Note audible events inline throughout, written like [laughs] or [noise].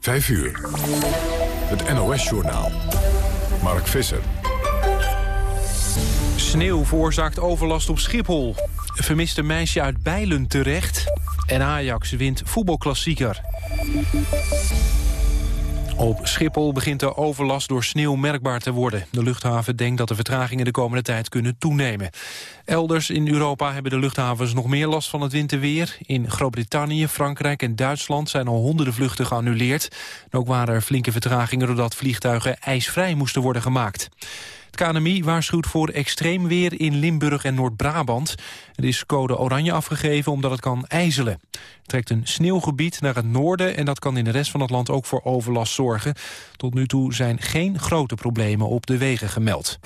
5 uur. Het NOS-journaal. Mark Visser. Sneeuw veroorzaakt overlast op Schiphol. Vermiste meisje uit Bijlen terecht. En Ajax wint voetbalklassieker. Op Schiphol begint de overlast door sneeuw merkbaar te worden. De luchthaven denkt dat de vertragingen de komende tijd kunnen toenemen. Elders in Europa hebben de luchthavens nog meer last van het winterweer. In Groot-Brittannië, Frankrijk en Duitsland zijn al honderden vluchten geannuleerd. ook waren er flinke vertragingen doordat vliegtuigen ijsvrij moesten worden gemaakt. Het KNMI waarschuwt voor extreem weer in Limburg en Noord-Brabant. Er is code oranje afgegeven omdat het kan ijzelen. Er trekt een sneeuwgebied naar het noorden... en dat kan in de rest van het land ook voor overlast zorgen. Tot nu toe zijn geen grote problemen op de wegen gemeld.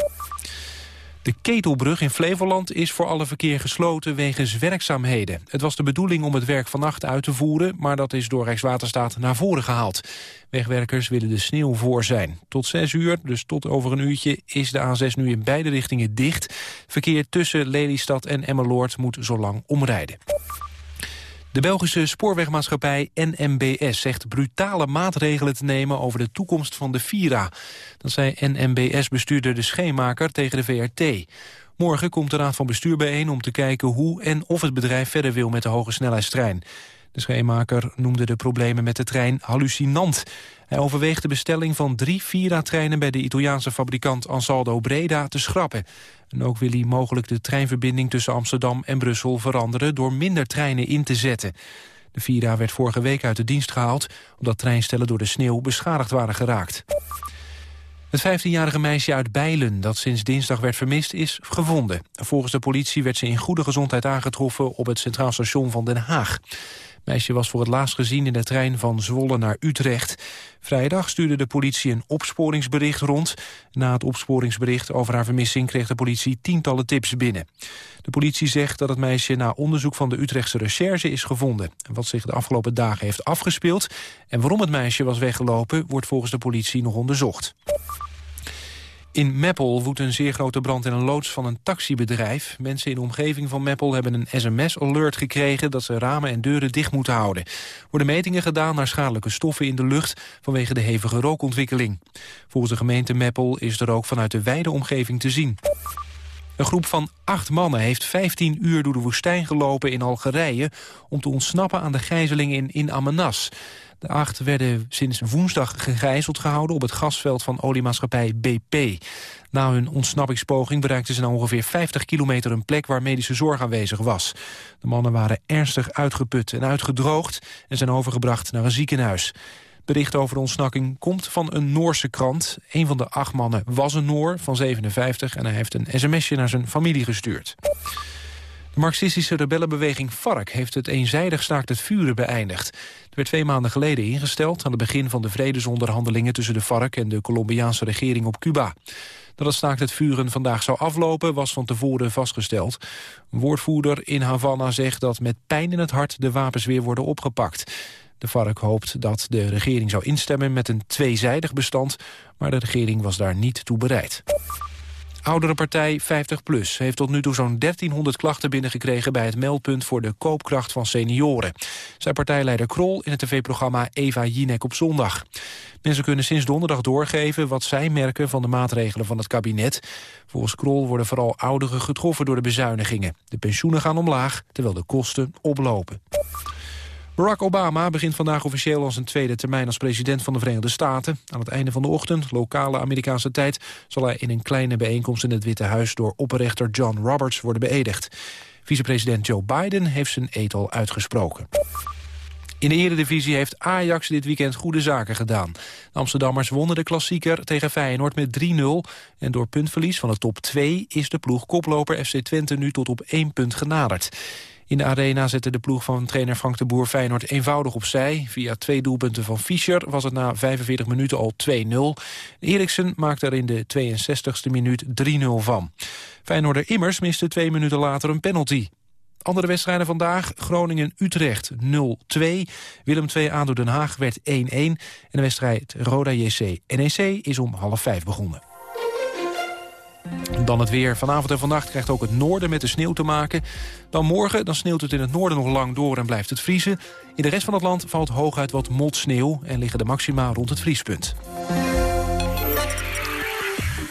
De Ketelbrug in Flevoland is voor alle verkeer gesloten wegens werkzaamheden. Het was de bedoeling om het werk vannacht uit te voeren... maar dat is door Rijkswaterstaat naar voren gehaald. Wegwerkers willen de sneeuw voor zijn. Tot 6 uur, dus tot over een uurtje, is de A6 nu in beide richtingen dicht. Verkeer tussen Lelystad en Emmeloord moet zo lang omrijden. De Belgische spoorwegmaatschappij NMBS zegt brutale maatregelen te nemen over de toekomst van de Vira. Dat zei NMBS-bestuurder De Scheenmaker tegen de VRT. Morgen komt de Raad van Bestuur bijeen om te kijken hoe en of het bedrijf verder wil met de hoge snelheidstrein. De scheenmaker noemde de problemen met de trein hallucinant. Hij overweegt de bestelling van drie Vira-treinen... bij de Italiaanse fabrikant Ansaldo Breda te schrappen. En ook wil hij mogelijk de treinverbinding tussen Amsterdam en Brussel veranderen... door minder treinen in te zetten. De Vira werd vorige week uit de dienst gehaald... omdat treinstellen door de sneeuw beschadigd waren geraakt. Het 15-jarige meisje uit Bijlen, dat sinds dinsdag werd vermist, is gevonden. Volgens de politie werd ze in goede gezondheid aangetroffen op het Centraal Station van Den Haag meisje was voor het laatst gezien in de trein van Zwolle naar Utrecht. Vrijdag stuurde de politie een opsporingsbericht rond. Na het opsporingsbericht over haar vermissing kreeg de politie tientallen tips binnen. De politie zegt dat het meisje na onderzoek van de Utrechtse recherche is gevonden. Wat zich de afgelopen dagen heeft afgespeeld en waarom het meisje was weggelopen wordt volgens de politie nog onderzocht. In Meppel woedt een zeer grote brand in een loods van een taxibedrijf. Mensen in de omgeving van Meppel hebben een sms-alert gekregen... dat ze ramen en deuren dicht moeten houden. Worden metingen gedaan naar schadelijke stoffen in de lucht... vanwege de hevige rookontwikkeling. Volgens de gemeente Meppel is er ook vanuit de wijde omgeving te zien. Een groep van acht mannen heeft 15 uur door de woestijn gelopen in Algerije... om te ontsnappen aan de gijzeling in In Amenas. De acht werden sinds woensdag gegijzeld gehouden op het gasveld van oliemaatschappij BP. Na hun ontsnappingspoging bereikten ze na ongeveer 50 kilometer een plek waar medische zorg aanwezig was. De mannen waren ernstig uitgeput en uitgedroogd en zijn overgebracht naar een ziekenhuis. Bericht over de ontsnakking komt van een Noorse krant. Een van de acht mannen was een Noor van 57 en hij heeft een sms'je naar zijn familie gestuurd. De marxistische rebellenbeweging FARC heeft het eenzijdig staakt het vuren beëindigd. Het werd twee maanden geleden ingesteld aan het begin van de vredesonderhandelingen tussen de FARC en de Colombiaanse regering op Cuba. Dat het staakt het vuren vandaag zou aflopen was van tevoren vastgesteld. Een woordvoerder in Havana zegt dat met pijn in het hart de wapens weer worden opgepakt. De FARC hoopt dat de regering zou instemmen met een tweezijdig bestand, maar de regering was daar niet toe bereid. Oudere partij 50PLUS heeft tot nu toe zo'n 1300 klachten binnengekregen... bij het meldpunt voor de koopkracht van senioren. Zijn partijleider Krol in het tv-programma Eva Jinek op zondag. Mensen kunnen sinds donderdag doorgeven wat zij merken van de maatregelen van het kabinet. Volgens Krol worden vooral ouderen getroffen door de bezuinigingen. De pensioenen gaan omlaag, terwijl de kosten oplopen. Barack Obama begint vandaag officieel als een tweede termijn als president van de Verenigde Staten. Aan het einde van de ochtend, lokale Amerikaanse tijd, zal hij in een kleine bijeenkomst in het Witte Huis door opperrechter John Roberts worden beëdigd. Vicepresident Joe Biden heeft zijn eet al uitgesproken. In de Eredivisie heeft Ajax dit weekend goede zaken gedaan. De Amsterdammers wonnen de klassieker tegen Feyenoord met 3-0. En door puntverlies van de top 2 is de ploeg koploper FC Twente nu tot op één punt genaderd. In de arena zette de ploeg van trainer Frank de Boer Feyenoord eenvoudig opzij. Via twee doelpunten van Fischer was het na 45 minuten al 2-0. Eriksen maakte er in de 62e minuut 3-0 van. Feyenoorder Immers miste twee minuten later een penalty. Andere wedstrijden vandaag, Groningen-Utrecht 0-2. Willem 2 aan door Den Haag werd 1-1. En de wedstrijd Roda JC-NEC is om half vijf begonnen. Dan het weer. Vanavond en vannacht krijgt ook het noorden met de sneeuw te maken. Dan morgen dan sneeuwt het in het noorden nog lang door en blijft het vriezen. In de rest van het land valt hooguit wat motsneeuw... en liggen de maxima rond het vriespunt.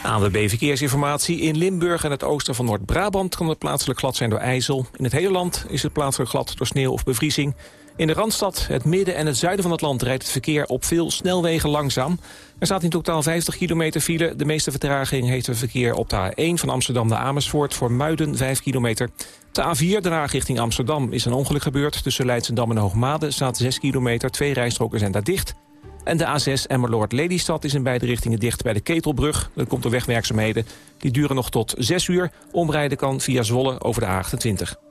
ANWB Verkeersinformatie. In Limburg en het oosten van Noord-Brabant kan het plaatselijk glad zijn door ijzel. In het hele land is het plaatselijk glad door sneeuw of bevriezing. In de Randstad, het midden en het zuiden van het land... rijdt het verkeer op veel snelwegen langzaam. Er staat in totaal 50 kilometer file. De meeste vertraging heeft het verkeer op de A1 van Amsterdam naar Amersfoort... voor Muiden 5 kilometer. De A4 daarna richting Amsterdam is een ongeluk gebeurd. Tussen Leidsendam en Hoogmade staat 6 kilometer. Twee rijstroken zijn daar dicht. En de A6 Emmerloord Lelystad is in beide richtingen dicht bij de Ketelbrug. Dat komt door wegwerkzaamheden. Die duren nog tot 6 uur. Omrijden kan via Zwolle over de A28.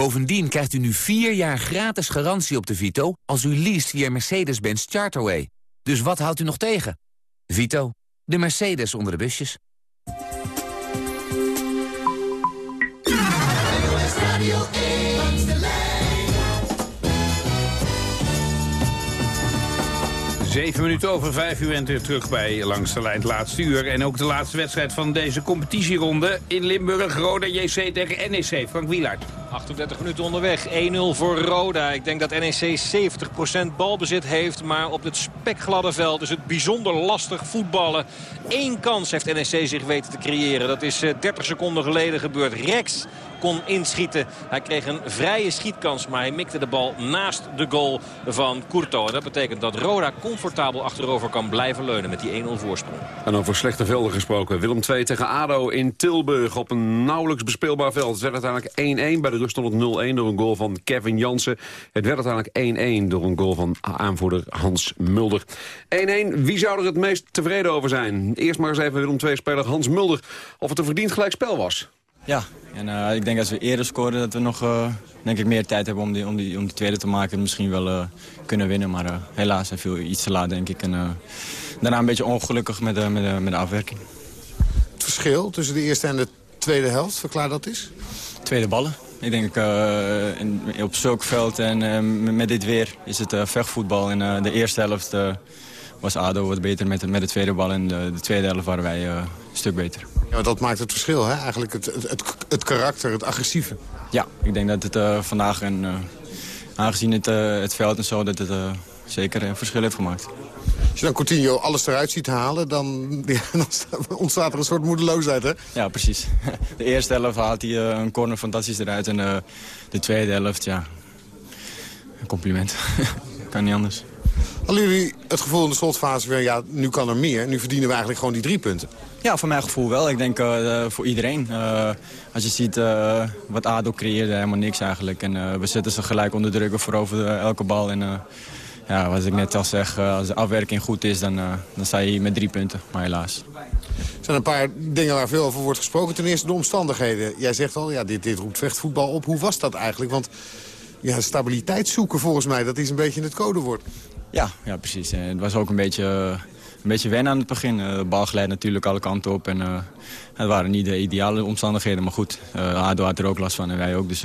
Bovendien krijgt u nu 4 jaar gratis garantie op de Vito... als u leest via Mercedes-Benz Charterway. Dus wat houdt u nog tegen? Vito, de Mercedes onder de busjes. Zeven minuten over vijf uur en terug bij Langs de Lijn het laatste uur. En ook de laatste wedstrijd van deze competitieronde in Limburg. Roda JC tegen NEC. Frank Wielaert. 38 minuten onderweg. 1-0 voor Roda. Ik denk dat NEC 70% balbezit heeft. Maar op het spekgladde veld is het bijzonder lastig voetballen. Eén kans heeft NEC zich weten te creëren. Dat is 30 eh, seconden geleden gebeurd. Rex kon inschieten. Hij kreeg een vrije schietkans, maar hij mikte de bal naast de goal van Courto. En dat betekent dat Roda comfortabel achterover kan blijven leunen met die 1-0 voorsprong. En over slechte velden gesproken. Willem 2 tegen ADO in Tilburg op een nauwelijks bespeelbaar veld. Het werd uiteindelijk 1-1. Bij de rust stond het 0-1 door een goal van Kevin Jansen. Het werd uiteindelijk 1-1 door een goal van aanvoerder Hans Mulder. 1-1. Wie zou er het meest tevreden over zijn? Eerst maar eens even Willem 2-speler Hans Mulder. Of het een verdiend gelijkspel was. Ja, en uh, ik denk als we eerder scoren dat we nog uh, denk ik meer tijd hebben om die, om die, om die tweede te maken. En misschien wel uh, kunnen winnen, maar helaas hij viel iets te laat denk ik. En daarna een beetje ongelukkig met, met, met de afwerking. Het verschil tussen de eerste en de tweede helft, verklaar dat eens? Tweede ballen. Ik denk in, op zulk veld en met dit weer is het vechtvoetbal. En de eerste helft was ADO wat beter met, met de tweede bal. En de, de tweede helft waren wij stuk beter. Ja, dat maakt het verschil, hè? Eigenlijk het, het, het, karakter, het agressieve. Ja, ik denk dat het uh, vandaag, en, uh, aangezien het, uh, het veld en zo, dat het zeker een verschil heeft gemaakt. Als je dan Coutinho alles eruit ziet halen, dan, [laughs] ja, dan ontstaat er een soort moedeloosheid, hè? Ja, precies. [laughs] De eerste helft haalt hij een corner fantastisch eruit. En de tweede helft, ja, een compliment. [laughs] kan niet anders. Hadden jullie het gevoel in de slotfase van, ja, nu kan er meer. Nu verdienen we eigenlijk gewoon die drie punten. Ja, voor mijn gevoel wel. Ik denk uh, voor iedereen. Uh, als je ziet uh, wat ADO creëerde, helemaal niks eigenlijk. En we zetten ze gelijk onder druk voor over elke bal. En ja, wat ik net al zeg, als de afwerking goed is, dan, dan sta je hier met drie punten. Maar helaas. Er zijn een paar dingen waar veel over wordt gesproken. Ten eerste de omstandigheden. Jij zegt al, ja, dit, dit roept vechtvoetbal op. Hoe was dat eigenlijk? Want ja, stabiliteit zoeken volgens mij, dat is een beetje het codewoord. Ja, ja precies. Het was ook een beetje, een beetje wennen aan het begin. De bal glijdt natuurlijk alle kanten op. En, uh, het waren niet de ideale omstandigheden, maar goed. Uh, ADO had er ook last van en wij ook, dus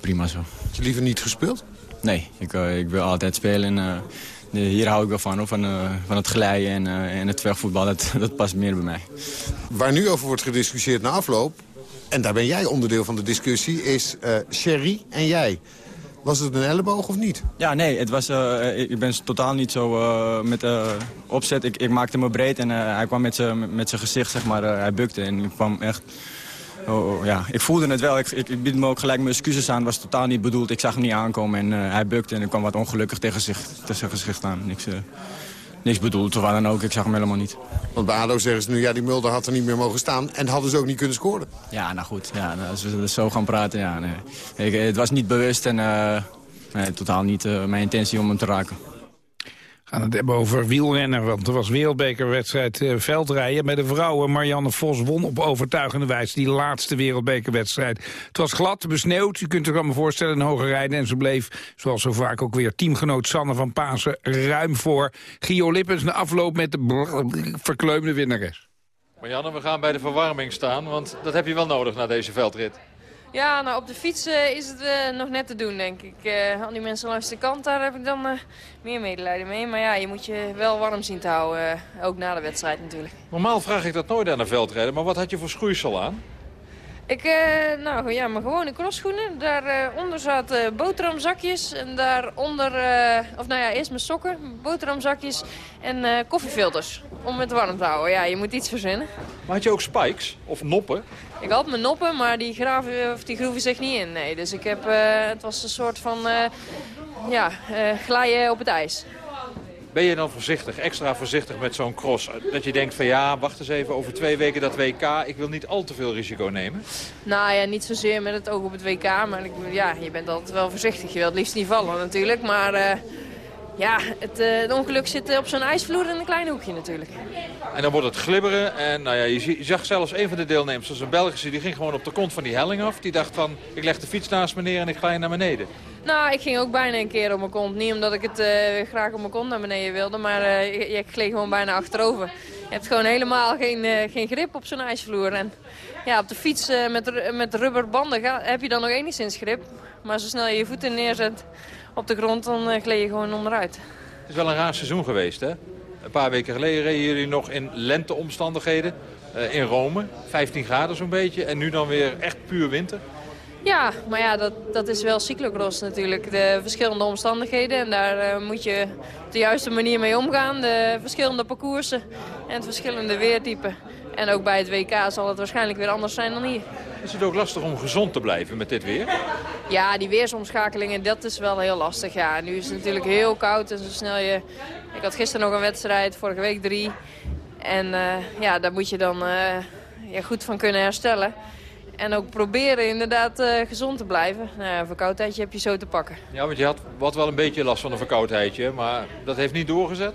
prima zo. Had je liever niet gespeeld? Nee, ik, ik wil altijd spelen. En, hier hou ik wel van, van, van het glijden en, en het wegvoetbal. Dat, [laughs] dat past meer bij mij. Waar nu over wordt gediscussieerd na afloop... en daar ben jij onderdeel van de discussie, is Sherry en jij. Was het een elleboog of niet? Ja, nee, het was, uh, ik ben totaal niet zo uh, met uh, opzet. Ik, ik, maakte me breed en hij kwam met zijn met gezicht, zeg maar, hij bukte. En ik kwam echt... Oh, oh, ja, ik voelde het wel. Ik, ik, ik bied me ook gelijk mijn excuses aan. was totaal niet bedoeld. Ik zag hem niet aankomen en hij bukte. En ik kwam wat ongelukkig tegen, tegen zijn gezicht aan. Niks, niks bedoeld, of dan ook. Ik zag hem helemaal niet. Want bij ADO zeggen ze nu, ja, die Mulder had er niet meer mogen staan. En hadden ze ook niet kunnen scoren. Ja, nou goed. Ja, nou, als we zo gaan praten, ja. Nee. Ik, het was niet bewust en uh, nee, totaal niet uh, mijn intentie om hem te raken gaan het hebben over wielrennen, want er was wereldbekerwedstrijd uh, veldrijden. Bij de vrouwen Marianne Vos won op overtuigende wijze die laatste wereldbekerwedstrijd. Het was glad, besneeuwd, u kunt zich allemaal voorstellen, een hoge rijden. En ze bleef, zoals zo vaak ook weer, teamgenoot Sanne van Pasen ruim voor. Gio Lippens na afloop met de verkleumde winnares. Marianne, we gaan bij de verwarming staan, want dat heb je wel nodig na deze veldrit. Ja, nou op de fiets uh, is het uh, nog net te doen, denk ik. Uh, al die mensen langs de kant, daar heb ik dan meer medelijden mee. Maar ja, je moet je wel warm zien te houden, ook na de wedstrijd natuurlijk. Normaal vraag ik dat nooit aan een veldrijder, maar wat had je voor schoeisel aan? Ik, uh, nou ja, mijn gewone crossschoenen. Daaronder uh, zaten boterhamzakjes. En daaronder, uh, of nou ja, eerst mijn sokken, boterhamzakjes en koffiefilters. Om het warm te houden. Ja, je moet iets verzinnen. Maar had je ook spikes of noppen? Ik had mijn noppen, maar die, graven, of die groeven zich niet in. Nee, dus ik heb, het was een soort van, ja, glijden op het ijs. Ben je dan voorzichtig, extra voorzichtig met zo'n cross? Dat je denkt van ja, wacht eens even, over twee weken dat WK. Ik wil niet al te veel risico nemen. Nou ja, niet zozeer met het oog op het WK. Maar ik, ja, je bent altijd wel voorzichtig. Je wilt het liefst niet vallen natuurlijk. Maar uh, ja, het, uh, het, ongeluk zit op zo'n ijsvloer in een klein hoekje natuurlijk. En dan wordt het glibberen. En nou ja, je, zag zelfs een van de deelnemers, een Belgische, die ging gewoon op de kont van die helling af. Die dacht van, ik leg de fiets naast me neer en ik ga je naar beneden. Nou, ik ging ook bijna een keer op mijn kont. Niet omdat ik het uh, graag op mijn kont naar beneden wilde, maar uh, ik, ik gleed gewoon bijna achterover. Je hebt gewoon helemaal geen, uh, geen grip op zo'n ijsvloer. En ja, op de fiets met, met rubberbanden ga, heb je dan nog enigszins grip. Maar zo snel je je voeten neerzet op de grond, dan gleed je gewoon onderuit. Het is wel een raar seizoen geweest, hè? Een paar weken geleden reden jullie nog in lenteomstandigheden in Rome. 15 graden zo'n beetje. En nu dan weer echt puur winter. Ja, maar ja, dat, dat is wel cyclocross natuurlijk. De verschillende omstandigheden. En daar uh, moet je op de juiste manier mee omgaan. De verschillende parcoursen en het verschillende weertypen. En ook bij het WK zal het waarschijnlijk weer anders zijn dan hier. Is het ook lastig om gezond te blijven met dit weer? Ja, die weersomschakelingen, dat is wel heel lastig. Ja, nu is het natuurlijk heel koud en zo snel je... Ik had gisteren nog een wedstrijd, vorige week drie. En uh, ja, daar moet je dan uh, ja, goed van kunnen herstellen. En ook proberen inderdaad uh, gezond te blijven. Nou een verkoudheidje heb je zo te pakken. Ja, want je had wat wel een beetje last van een verkoudheidje. Maar dat heeft niet doorgezet?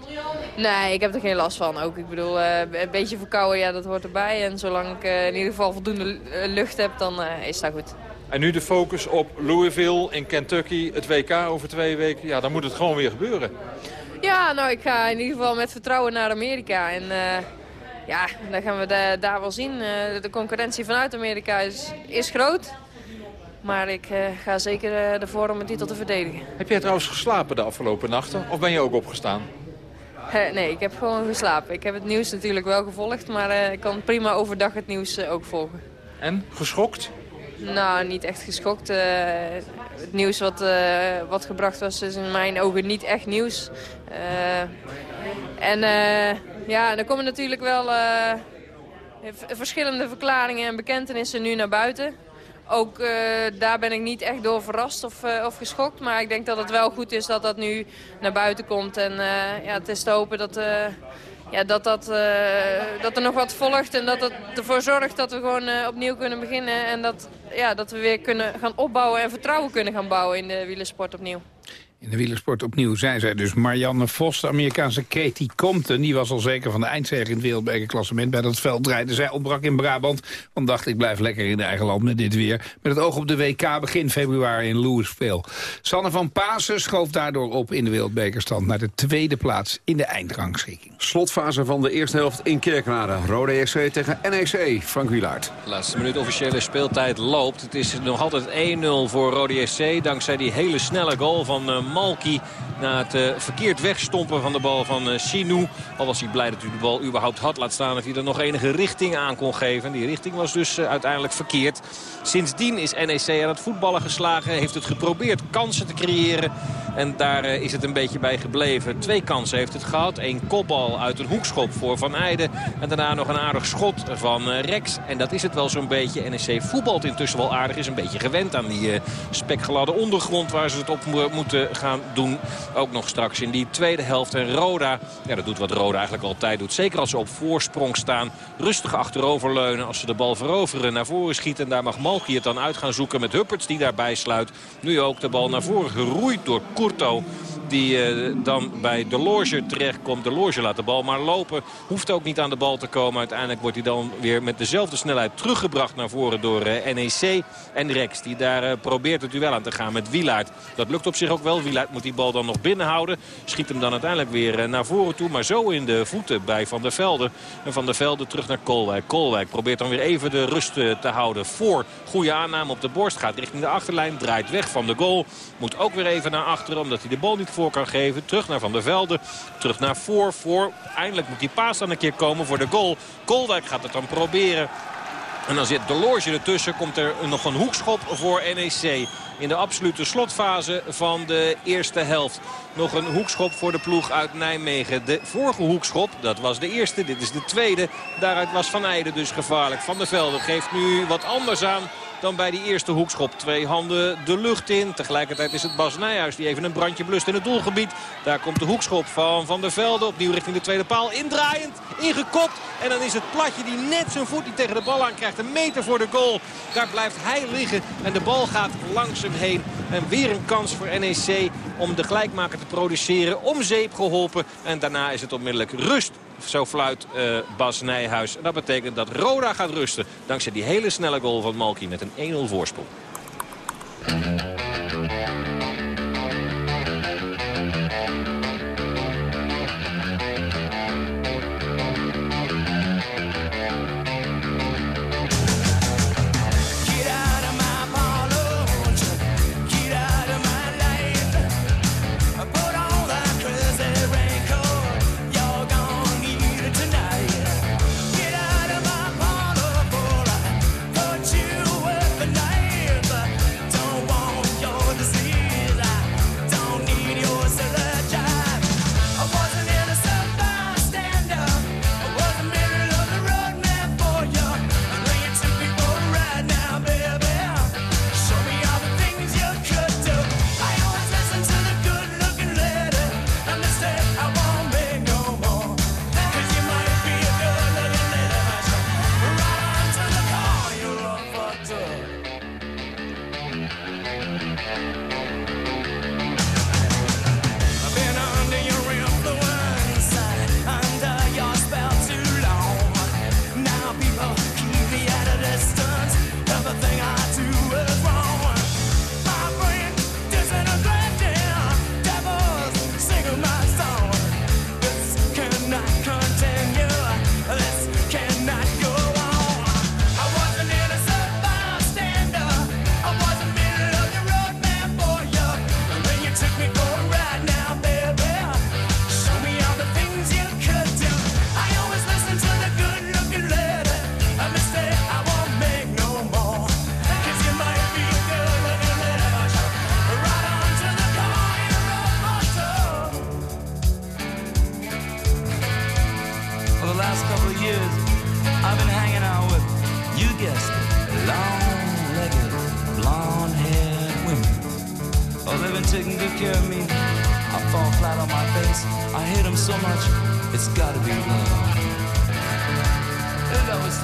Nee, ik heb er geen last van ook. Ik bedoel, uh, een beetje verkouden, ja, dat hoort erbij. En zolang ik uh, in ieder geval voldoende lucht heb, dan is dat goed. En nu de focus op Louisville in Kentucky, het WK over twee weken. Ja, dan moet het gewoon weer gebeuren. Ja, nou, ik ga in ieder geval met vertrouwen naar Amerika. En ja, dan gaan we de, daar wel zien. Uh, de concurrentie vanuit Amerika is, is groot. Maar ik uh, ga zeker uh, ervoor om mijn titel te verdedigen. Heb jij trouwens geslapen de afgelopen nachten? Of ben je ook opgestaan? nee, ik heb gewoon geslapen. Ik heb het nieuws natuurlijk wel gevolgd. Maar ik kan prima overdag het nieuws ook volgen. En? Geschokt? Nou, niet echt geschokt. Het nieuws wat, wat gebracht was is in mijn ogen niet echt nieuws. en ja, er komen natuurlijk wel verschillende verklaringen en bekentenissen nu naar buiten. Ook daar ben ik niet echt door verrast of, of geschokt. Maar ik denk dat het wel goed is dat dat nu naar buiten komt. En ja, het is te hopen dat, ja, dat, dat, dat er nog wat volgt. En dat het ervoor zorgt dat we gewoon opnieuw kunnen beginnen. En dat, ja, dat we weer kunnen gaan opbouwen en vertrouwen kunnen gaan bouwen in de wielersport opnieuw. In de wielersport opnieuw zijn zij dus Marianne Vos, de Amerikaanse Katie Compton. Die was al zeker van de eindzege in het wereldbekerklassement bij dat veld draaide. Zij ontbrak in Brabant, want dacht ik blijf lekker in eigen land met dit weer. Met het oog op de WK begin februari in Louisville. Sanne van Pasen schoof daardoor op in de wereldbekerstand... naar de tweede plaats in de eindrangschikking. Slotfase van de eerste helft in Kerkrade. Rode SC tegen NEC. Frank Wielaert. laatste minuut officiële speeltijd loopt. Het is nog altijd 1-0 voor Rode SC. Dankzij die hele snelle goal van Malky Na het uh, verkeerd wegstompen van de bal van uh, Sinou. Al was hij blij dat hij de bal überhaupt had. Laat staan dat hij er nog enige richting aan kon geven. Die richting was dus uh, uiteindelijk verkeerd. Sindsdien is NEC aan het voetballen geslagen. Heeft het geprobeerd kansen te creëren. En daar is het een beetje bij gebleven. Twee kansen heeft het gehad. Eén kopbal uit een hoekschop voor Van Eijden. En daarna nog een aardig schot van Rex. En dat is het wel zo'n beetje. NEC voetbalt intussen wel aardig. Is een beetje gewend aan die spekgladde ondergrond waar ze het op moeten gaan doen. Ook nog straks in die tweede helft. En Roda, ja, dat doet wat Roda eigenlijk altijd doet. Zeker als ze op voorsprong staan. Rustig achteroverleunen als ze de bal veroveren. Naar voren schieten. En daar mag Malki het dan uit gaan zoeken met Hupperts die daarbij sluit. Nu ook de bal naar voren geroeid door Kurto. Die uh, dan bij de Loge terechtkomt. De Loge laat de bal maar lopen. Hoeft ook niet aan de bal te komen. Uiteindelijk wordt hij dan weer met dezelfde snelheid teruggebracht naar voren door uh, NEC. En Rex die daar uh, probeert het duel aan te gaan met Wielaert. Dat lukt op zich ook wel. Wielaert moet die bal dan nog binnenhouden. Schiet hem dan uiteindelijk weer naar voren toe. Maar zo in de voeten bij Van der Velde. En Van der Velde terug naar Kolwijk. Kolwijk probeert dan weer even de rust te houden. Voor goede aanname op de borst. Gaat richting de achterlijn. Draait weg van de goal. Moet ook weer even naar achteren omdat hij de bal niet voor kan geven. Terug naar Van der Velde. Terug naar voor. Voor. Eindelijk moet die paas dan een keer komen voor de goal. Kolwijk gaat het dan proberen. En dan zit de loge ertussen. Komt er nog een hoekschop voor NEC. In de absolute slotfase van de eerste helft. Nog een hoekschop voor de ploeg uit Nijmegen. De vorige hoekschop, dat was de eerste. Dit is de tweede. Daaruit was Van Eijden dus gevaarlijk. Van der Velde geeft nu wat anders aan dan bij die eerste hoekschop. Twee handen de lucht in. Tegelijkertijd is het Bas Nijhuis die even een brandje blust in het doelgebied. Daar komt de hoekschop van Van der Velde. Opnieuw richting de tweede paal. Indraaiend, ingekopt. En dan is het platje die net zijn voet niet tegen de bal aan krijgt. Een meter voor de goal. Daar blijft hij liggen. En de bal gaat langs hem heen. En weer een kans voor NEC om de gelijkmaker te produceren. Om zeep geholpen. En daarna is het onmiddellijk rust zo fluit uh, Bas Nijhuis. En dat betekent dat Roda gaat rusten. Dankzij die hele snelle goal van Malki met een 1-0 voorsprong. on my face. I hate him so much, it's gotta be love. And I was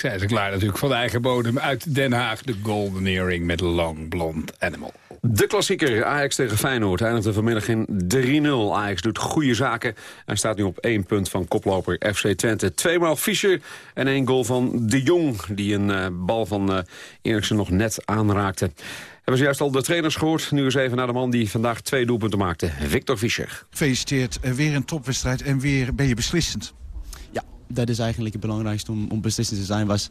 Zijn ze klaar natuurlijk van de eigen bodem uit Den Haag. De Golden Earring met Long Blond Animal. De klassieker Ajax tegen Feyenoord eindigde vanmiddag in 3-0. Ajax doet goede zaken en staat nu op één punt van koploper FC Twente. Tweemaal Fischer en één goal van De Jong... die een uh, bal van uh, Eriksen nog net aanraakte. Hebben ze juist al de trainers gehoord. Nu eens even naar de man die vandaag twee doelpunten maakte. Victor Fischer. Gefeliciteerd. Weer een topwedstrijd en weer ben je beslissend. Dat is eigenlijk het belangrijkste om, om beslissend te zijn. Was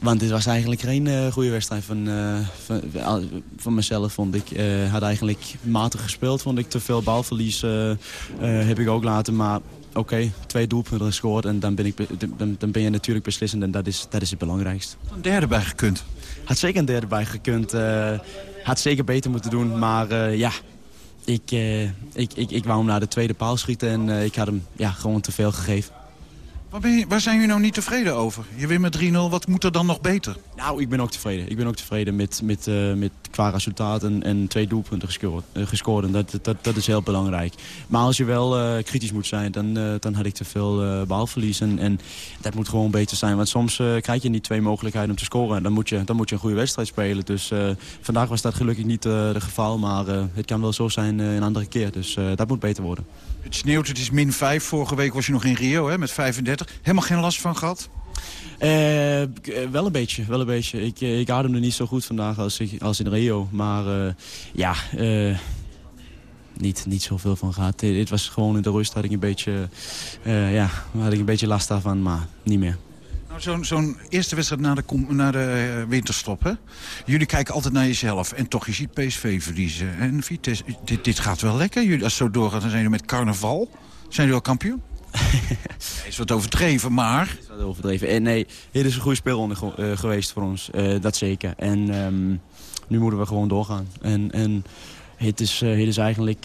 want het was eigenlijk geen uh, goede wedstrijd van, uh, van, van, mezelf, vond ik. Uh, had eigenlijk matig gespeeld, vond ik. Te veel balverlies heb ik ook laten. Maar oké, okay, twee doelpunten gescoord en dan ben, ik, dan, dan, ben je natuurlijk beslissend. En dat is, dat is het belangrijkste. Een derde bij gekund? Had zeker een derde bij gekund. had zeker beter moeten doen, maar ja... Ik, ik, ik, ik wou hem naar de tweede paal schieten en ik had hem ja, gewoon te veel gegeven. Waar, waar zijn jullie nou niet tevreden over? Je wint met 3-0, wat moet er dan nog beter? Nou, ik ben ook tevreden. Ik ben ook tevreden met, met, uh, met qua resultaat en, en twee doelpunten gescoord. Uh, gescoord. En dat, dat, dat is heel belangrijk. Maar als je wel uh, kritisch moet zijn, dan, dan had ik te veel balverlies. En, en dat moet gewoon beter zijn. Want soms krijg je niet twee mogelijkheden om te scoren. Dan moet je, dan moet je een goede wedstrijd spelen. Dus vandaag was dat gelukkig niet het geval. Maar het kan wel zo zijn een andere keer. Dus dat moet beter worden. Het sneeuwt, het is min 5. Vorige week was je nog in Rio hè, met 35. Helemaal geen last van gehad? Uh, wel een beetje, wel een beetje. Ik, ik ademde niet zo goed vandaag als, als in Rio. Maar uh, ja, uh, niet, niet zoveel van gehad. Het was gewoon in de rust had ik een beetje, ja, had ik een beetje last daarvan, maar niet meer. Nou, zo'n eerste wedstrijd na de, na de uh, winterstop, hè? Jullie kijken altijd naar jezelf. En toch, je ziet PSV verliezen. En Vitesse, dit, dit gaat wel lekker. Jullie, als het zo doorgaat, dan zijn jullie met carnaval. Zijn jullie al kampioen? [laughs] nee, is wat overdreven, maar... is wat overdreven. En nee, dit is een goede speelronde uh, geweest voor ons. Uh, dat zeker. En um, nu moeten we gewoon doorgaan. En, en het, is, uh, het is eigenlijk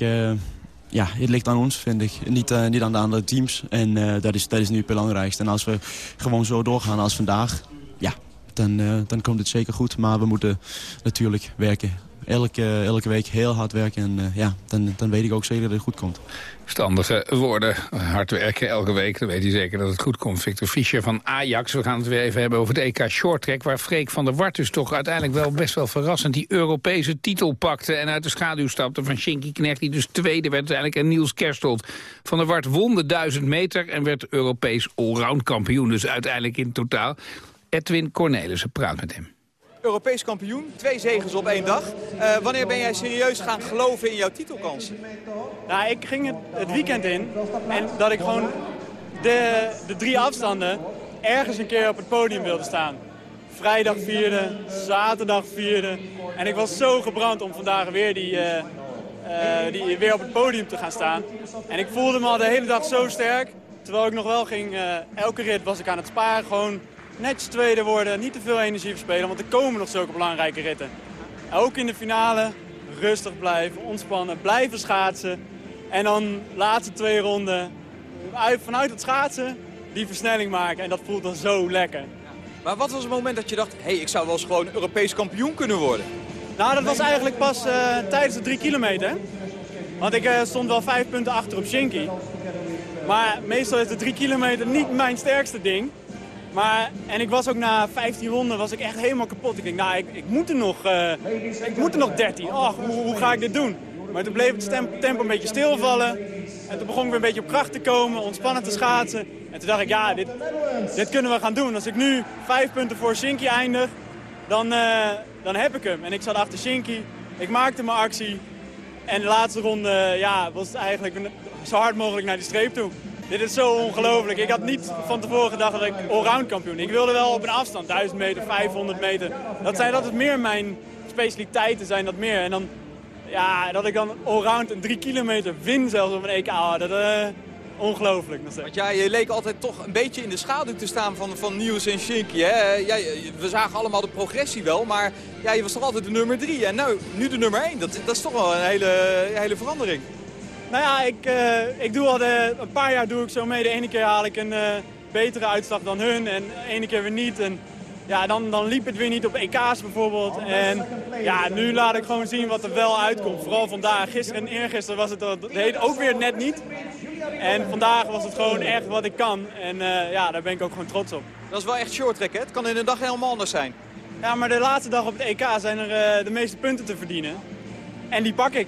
ja, het ligt aan ons, vind ik. Niet, uh, niet aan de andere teams. En uh, dat, is, dat is nu het belangrijkste. En als we gewoon zo doorgaan als vandaag, ja, dan, uh, dan komt het zeker goed. Maar we moeten natuurlijk werken elke, elke week heel hard werken. En uh, ja, dan, dan weet ik ook zeker dat het goed komt. Verstandige woorden. Hard werken elke week. Dan weet hij zeker dat het goed komt. Victor Fischer van Ajax. We gaan het weer even hebben over het EK Shorttrack. Waar Freek van der Wart dus toch uiteindelijk wel best wel verrassend... die Europese titel pakte en uit de schaduw stapte van Shinky Knecht... die dus tweede werd uiteindelijk. En Niels Kerstold van der Wart won de 1000 meter... en werd Europees allround kampioen. Dus uiteindelijk in totaal. Edwin Cornelissen praat met hem. Europees kampioen. Twee zegens op één dag. Uh, wanneer ben jij serieus gaan geloven in jouw titelkansen? Nou, ik ging het, het weekend in en dat ik gewoon de, de drie afstanden ergens een keer op het podium wilde staan. Vrijdag vierde, zaterdag vierde. En ik was zo gebrand om vandaag weer, die, uh, uh, die, weer op het podium te gaan staan. En ik voelde me al de hele dag zo sterk. Terwijl ik nog wel ging, elke rit was ik aan het sparen. Gewoon netjes tweede worden, niet te veel energie verspelen, want er komen nog zulke belangrijke ritten. Ook in de finale rustig blijven, ontspannen, blijven schaatsen. En dan laatste twee ronden vanuit het schaatsen die versnelling maken. En dat voelt dan zo lekker. Maar wat was het moment dat je dacht, hé, hey, ik zou wel eens gewoon Europees kampioen kunnen worden? Nou, dat was eigenlijk pas uh, tijdens de drie kilometer. Want ik uh, stond wel vijf punten achter op Shinky. Maar meestal is de drie kilometer niet mijn sterkste ding. Maar, en ik was ook na 15 ronden was ik echt helemaal kapot. Ik denk, nou, ik, ik moet, er nog, uh, ik moet er nog 13. Och, hoe, ga ik dit doen? Maar toen bleef het tempo een beetje stilvallen. En toen begon ik weer een beetje op kracht te komen, ontspannen te schaatsen. En toen dacht ik, ja, dit, dit kunnen we gaan doen. Als ik nu vijf punten voor Shinky eindig, dan, uh, dan heb ik hem. En ik zat achter Shinky, ik maakte mijn actie. En de laatste ronde ja, was het eigenlijk zo hard mogelijk naar die streep toe. Dit is zo ongelooflijk. Ik had niet van tevoren gedacht dat ik allround kampioen. Ik wilde wel op een afstand, 1000 meter, 500 meter. Dat zijn het meer mijn specialiteiten zijn, dat meer. En dan, ja, dat ik dan allround een 3 kilometer win zelfs op een EK, dat uh, ongelooflijk. Want ja, je leek altijd toch een beetje in de schaduw te staan van, van Niels en Shinky. Hè? We zagen allemaal de progressie wel, maar ja, je was toch altijd de nummer 3. En nou, nu de nummer 1. Dat, dat is toch wel een hele, hele verandering. Nou ja, ik, uh, ik doe al de, een paar jaar doe ik zo mee. De ene keer haal ik een uh, betere uitslag dan hun en de ene keer weer niet. En ja, dan, dan liep het weer niet op EK's bijvoorbeeld. En ja, nu laat ik gewoon zien wat er wel uitkomt. Vooral vandaag. Gisteren en eergisteren was het, het ook weer net niet. En vandaag was het gewoon echt wat ik kan. En uh, ja, daar ben ik ook gewoon trots op. Dat is wel echt short track, hè? Het kan in een dag helemaal anders zijn. Ja, maar de laatste dag op het EK zijn er uh, de meeste punten te verdienen. En die pak ik.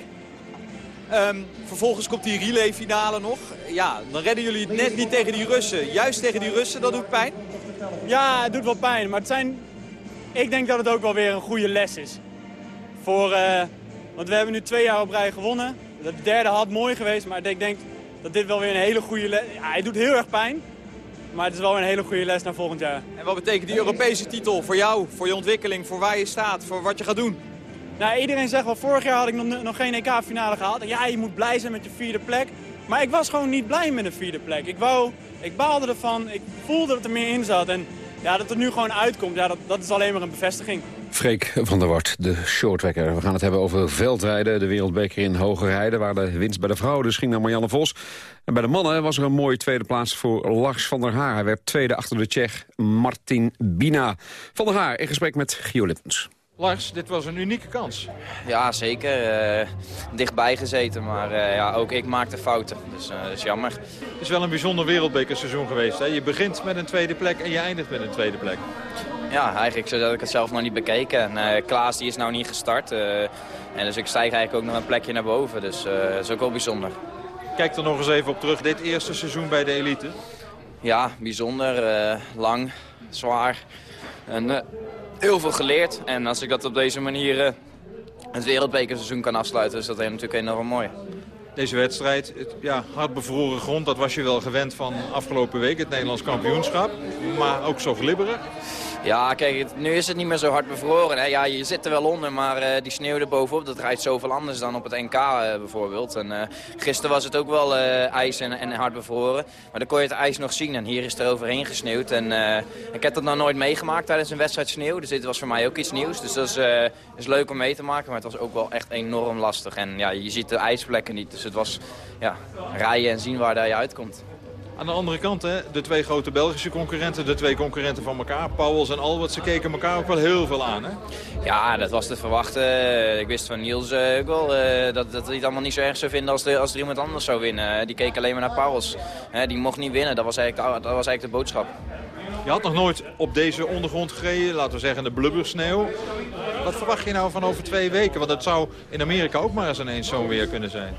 Um, vervolgens komt die relay-finale nog. Ja, dan redden jullie het net niet tegen die Russen. Juist tegen die Russen, dat doet pijn? Ja, het doet wel pijn. Maar het zijn... ik denk dat het ook wel weer een goede les is. Voor, uh, want we hebben nu twee jaar op rij gewonnen. De derde had mooi geweest, maar ik denk dat dit wel weer een hele goede les... Ja, hij doet heel erg pijn. Maar het is wel weer een hele goede les naar volgend jaar. En wat betekent die Europese titel voor jou, voor je ontwikkeling, voor waar je staat, voor wat je gaat doen? Nou, iedereen zegt wel, vorig jaar had ik nog, nog geen EK-finale gehaald. Ja, je moet blij zijn met je vierde plek. Maar ik was gewoon niet blij met een vierde plek. Ik, wou, ik baalde ervan, ik voelde dat er meer in zat. En ja, dat het nu gewoon uitkomt, ja, dat, dat is alleen maar een bevestiging. Freek van der Wart, de shortwekker. We gaan het hebben over veldrijden, de wereldbeker in hoge rijden... waar de winst bij de vrouwen dus ging naar Marianne Vos. En bij de mannen was er een mooie tweede plaats voor Lars van der Haar. Hij werd tweede achter de Tsjech Martin Bina. Van der Haar in gesprek met Gio Lippens. Lars, dit was een unieke kans. Ja, zeker. Uh, dichtbij gezeten, maar uh, ja, ook ik maakte fouten. Dus uh, dat is jammer. Het is wel een bijzonder wereldbekerseizoen geweest. Hè? Je begint met een tweede plek en je eindigt met een tweede plek. Ja, eigenlijk zo dat ik het zelf nog niet bekeken. En, Klaas die is nou niet gestart. en dus ik stijg eigenlijk ook nog een plekje naar boven. Dus dat is ook wel bijzonder. Kijk er nog eens even op terug. Dit eerste seizoen bij de elite. Ja, bijzonder. lang, zwaar. En, heel veel geleerd. En als ik dat op deze manier uh, het wereldbekerseizoen kan afsluiten, is dat natuurlijk enorm mooi. Deze wedstrijd, het, ja, hard bevroren grond, dat was je wel gewend van afgelopen week, het Nederlands kampioenschap. Maar ook zo glibberig. Ja, kijk, nu is het niet meer zo hard bevroren. Hè. Ja, je zit er wel onder, maar uh, die sneeuw er bovenop, dat rijdt zoveel anders dan op het NK uh, bijvoorbeeld. En, uh, gisteren was het ook wel ijs en, en, hard bevroren, maar dan kon je het ijs nog zien. En hier is er overheen gesneeuwd. En, ik heb dat nog nooit meegemaakt tijdens een wedstrijd sneeuw, dus dit was voor mij ook iets nieuws. Dus dat is, is leuk om mee te maken, maar het was ook wel echt enorm lastig. En ja, je ziet de ijsplekken niet, dus het was ja, rijden en zien waar je uitkomt. Aan de andere kant, hè, de twee grote Belgische concurrenten, de twee concurrenten van elkaar, Pauwels en Albert, ze keken elkaar ook wel heel veel aan. Hè? Ja, dat was te verwachten. Ik wist van Niels uh, ook wel uh, dat, dat hij het allemaal niet zo erg zou vinden als, de, als er iemand anders zou winnen. Die keek alleen maar naar Pauwels. die mocht niet winnen, dat was, eigenlijk, dat was eigenlijk de boodschap. Je had nog nooit op deze ondergrond gereden, laten we zeggen de blubbersneeuw. Wat verwacht je nou van over twee weken? Want het zou in Amerika ook maar eens ineens zo'n weer kunnen zijn.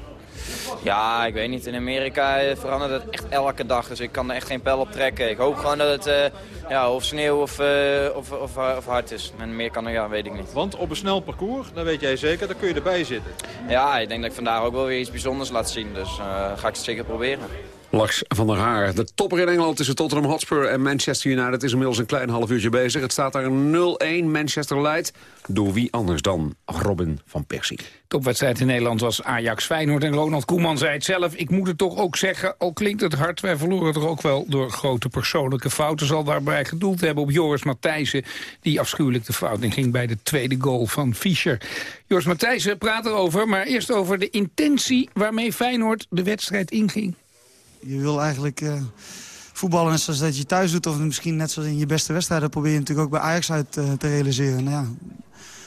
Ja, ik weet niet. In Amerika eh, verandert het echt elke dag. Dus ik kan er echt geen pijl op trekken. Ik hoop gewoon dat het uh, ja, of sneeuw of, uh, of, of, of, hard is. En meer kan er, ja, weet ik niet. Want op een snel parcours, dat weet jij zeker, daar kun je erbij zitten. Ja, ik denk dat ik vandaag ook wel weer iets bijzonders laat zien. Dus ga ik het zeker proberen. Lars van der Haar. De topper in Engeland tussen Tottenham Hotspur en Manchester United is inmiddels een klein half uurtje bezig. Het staat daar 0-1. Manchester leidt. Door wie anders dan Robin van Persie. Topwedstrijd in Nederland was Ajax Feyenoord. En Ronald Koeman zei het zelf. Ik moet het toch ook zeggen, al klinkt het hard... wij verloren er ook wel door grote persoonlijke fouten. Zal daarbij gedoeld hebben op Joris Matthijssen... die afschuwelijk de fout in ging bij de tweede goal van Fischer. Joris Matthijssen praat erover, maar eerst over de intentie... waarmee Feyenoord de wedstrijd inging. Je wil eigenlijk uh, voetballen net zoals dat je thuis doet... of misschien net zoals in je beste wedstrijden... probeer je natuurlijk ook bij Ajax uit uh, te realiseren. Nou ja,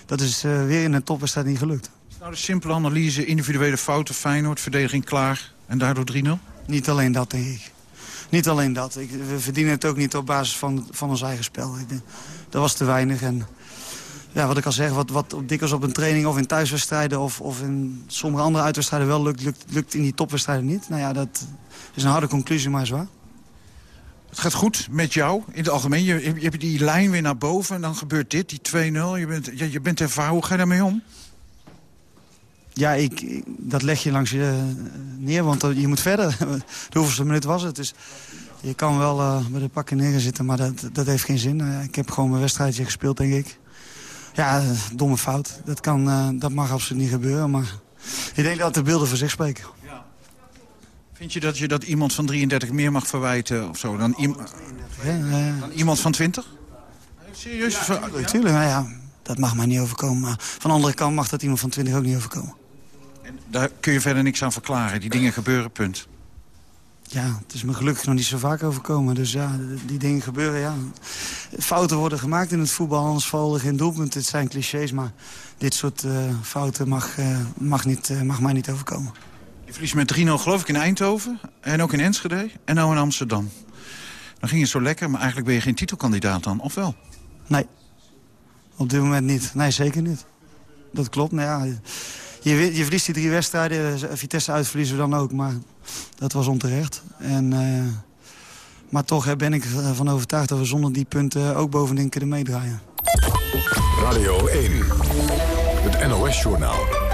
dat is uh, weer in een topwedstrijd niet gelukt. Nou, de simpele analyse, individuele fouten, Feyenoord, verdediging klaar... en daardoor 3-0? Niet alleen dat, denk ik. Niet alleen dat. Ik, we verdienen het ook niet op basis van, van ons eigen spel. Ik dat was te weinig. En ja, wat ik al zeg, wat, wat dikwijls op een training of in thuiswedstrijden... Of, of in sommige andere uitwedstrijden wel lukt, lukt, lukt in die topwedstrijden niet. Nou ja, dat, is een harde conclusie, maar zwaar. Het gaat goed met jou in het algemeen. Je, je hebt die lijn weer naar boven en dan gebeurt dit, die 2-0. Je bent, je, je bent ervaren. Hoe ga je daarmee om? Ja, ik, dat leg je langs je neer, want je moet verder. [laughs] De hoeveelste minuut was het. Dus je kan wel uh, bij de pakken neerzitten, maar dat, dat heeft geen zin. Uh, ik heb gewoon mijn wedstrijdje gespeeld, denk ik. Ja, domme fout. Dat, kan, uh, dat mag absoluut niet gebeuren, maar ik denk dat de beelden voor zich spreken. Vind je dat je dat iemand van 33 meer mag verwijten of zo dan, dan iemand van 20? Serieus? Ja, natuurlijk, Nou ja, dat mag mij niet overkomen. Maar van de andere kant mag dat iemand van 20 ook niet overkomen. En daar kun je verder niks aan verklaren. Die dingen gebeuren, punt. ja, het is me gelukkig nog niet zo vaak overkomen. Dus ja, die dingen gebeuren, ja. Fouten worden gemaakt in het voetbal, anders vallen geen doelpunt. Het zijn clichés, maar dit soort uh, fouten mag, uh, mag, niet, uh, mag mij niet overkomen. Je verliest met 3-0 geloof ik in Eindhoven en ook in Enschede en nou in Amsterdam. Dan ging het zo lekker, maar eigenlijk ben je geen titelkandidaat dan, of wel? Nee, op dit moment niet. Nee, zeker niet. Dat klopt, nou ja... Je, je verliest die drie wedstrijden, Vitesse uitverliezen we dan ook, maar dat was onterecht. En, uh, maar toch ben ik ervan overtuigd dat we zonder die punten ook bovenin kunnen meedraaien. Radio 1, het NOS-journaal.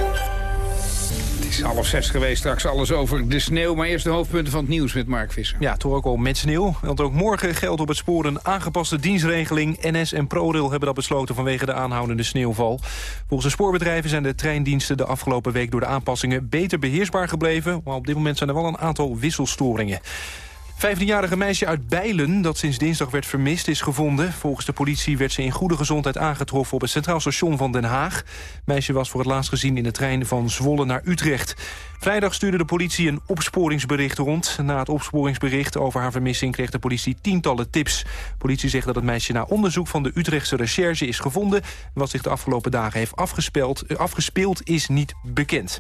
Half zes geweest, straks alles over de sneeuw. Maar eerst de hoofdpunten van het nieuws met Mark Visser. Ja, toch ook al met sneeuw. Want ook morgen geldt op het spoor een aangepaste dienstregeling. NS en ProRail hebben dat besloten vanwege de aanhoudende sneeuwval. Volgens de spoorbedrijven zijn de treindiensten de afgelopen week... door de aanpassingen beter beheersbaar gebleven. Maar op dit moment zijn er wel een aantal wisselstoringen. 15-jarige meisje uit Bijlen, dat sinds dinsdag werd vermist, is gevonden. Volgens de politie werd ze in goede gezondheid aangetroffen op het Centraal Station van Den Haag. Het meisje was voor het laatst gezien in de trein van Zwolle naar Utrecht. Vrijdag stuurde de politie een opsporingsbericht rond. Na het opsporingsbericht over haar vermissing kreeg de politie tientallen tips. De politie zegt dat het meisje na onderzoek van de Utrechtse recherche is gevonden. Wat zich de afgelopen dagen heeft afgespeeld, afgespeeld is niet bekend.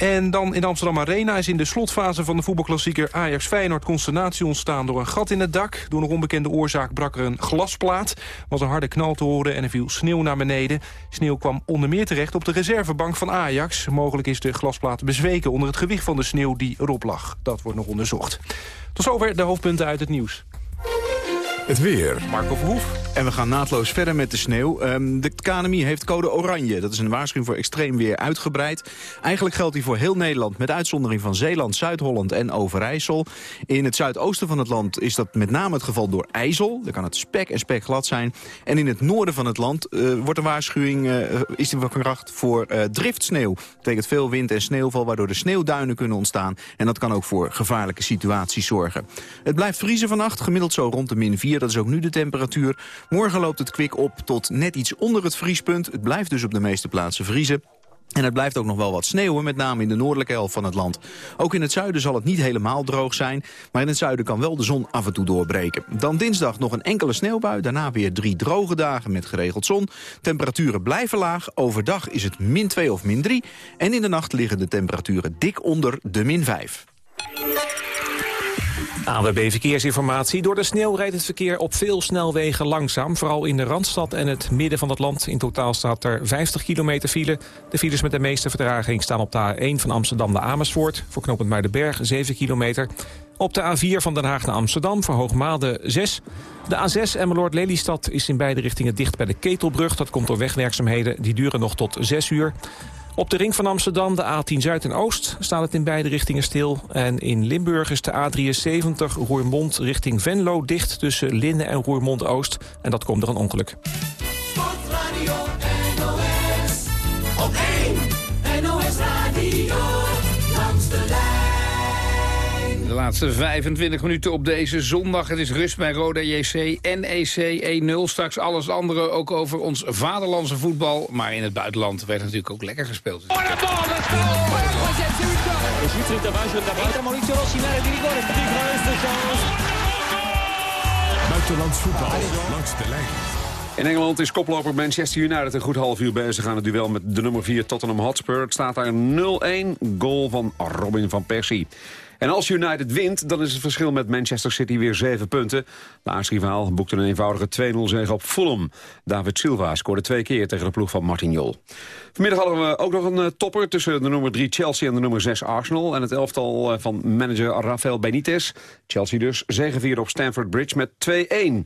En dan in Amsterdam Arena is in de slotfase van de voetbalklassieker Ajax-Feyenoord consternatie ontstaan door een gat in het dak. Door een onbekende oorzaak brak er een glasplaat. was een harde knal te horen en er viel sneeuw naar beneden. Sneeuw kwam onder meer terecht op de reservebank van Ajax. Mogelijk is de glasplaat bezweken onder het gewicht van de sneeuw die erop lag. Dat wordt nog onderzocht. Tot zover de hoofdpunten uit het nieuws. Het weer. Marco Verhoef. En we gaan naadloos verder met de sneeuw. Um, de KNMI heeft code oranje. Dat is een waarschuwing voor extreem weer uitgebreid. Eigenlijk geldt die voor heel Nederland... met uitzondering van Zeeland, Zuid-Holland en Overijssel. In het zuidoosten van het land is dat met name het geval door IJssel. Dan kan het spek en spek glad zijn. En in het noorden van het land uh, wordt een waarschuwing... Uh, is die van kracht voor uh, driftsneeuw. Dat betekent veel wind en sneeuwval... waardoor de sneeuwduinen kunnen ontstaan. En dat kan ook voor gevaarlijke situaties zorgen. Het blijft vriezen vannacht, gemiddeld zo rond de min 4 dat is ook nu de temperatuur. Morgen loopt het kwik op tot net iets onder het vriespunt. Het blijft dus op de meeste plaatsen vriezen. En het blijft ook nog wel wat sneeuwen, met name in de noordelijke helft van het land. Ook in het zuiden zal het niet helemaal droog zijn, maar in het zuiden kan wel de zon af en toe doorbreken. Dan dinsdag nog een enkele sneeuwbui, daarna weer drie droge dagen met geregeld zon. Temperaturen blijven laag, overdag is het min 2 of min 3 en in de nacht liggen de temperaturen dik onder de min 5. ANWB Verkeersinformatie. Door de sneeuw rijdt het verkeer op veel snelwegen langzaam. Vooral in de Randstad en het midden van het land. In totaal staat er 50 kilometer file. De files met de meeste vertraging staan op de A1 van Amsterdam naar Amersfoort. Voor knooppunt Muidenberg 7 kilometer. Op de A4 van Den Haag naar Amsterdam voor Hoogmade 6. De A6 Emmeloord-Lelystad is in beide richtingen dicht bij de Ketelbrug. Dat komt door wegwerkzaamheden. Die duren nog tot 6 uur. Op de ring van Amsterdam, de A10 Zuid en Oost, staat het in beide richtingen stil. En in Limburg is de A73 Roermond richting Venlo dicht tussen Linden en Roermond Oost. En dat komt door een ongeluk. De laatste 25 minuten op deze zondag. Het is rust bij Roda JC, NEC 1-0. Straks alles andere ook over ons vaderlandse voetbal. Maar in het buitenland werd natuurlijk ook lekker gespeeld. Buitenlands voetbal langs de lijn. In Engeland is koploper Manchester United een goed half uur bezig aan het duel met de nummer 4 Tottenham Hotspur. Het staat daar 0-1, goal van Robin van Persie. En als United wint, dan is het verschil met Manchester City weer 7 punten. De aartsrivaal boekte een eenvoudige 2-0 zege op Fulham. David Silva scoorde twee keer tegen de ploeg van Martin Jol. Vanmiddag hadden we ook nog een uh, topper tussen de nummer 3 Chelsea en de nummer 6 Arsenal. En het elftal uh, van manager Rafael Benitez. Chelsea dus zegevierde op Stamford Bridge met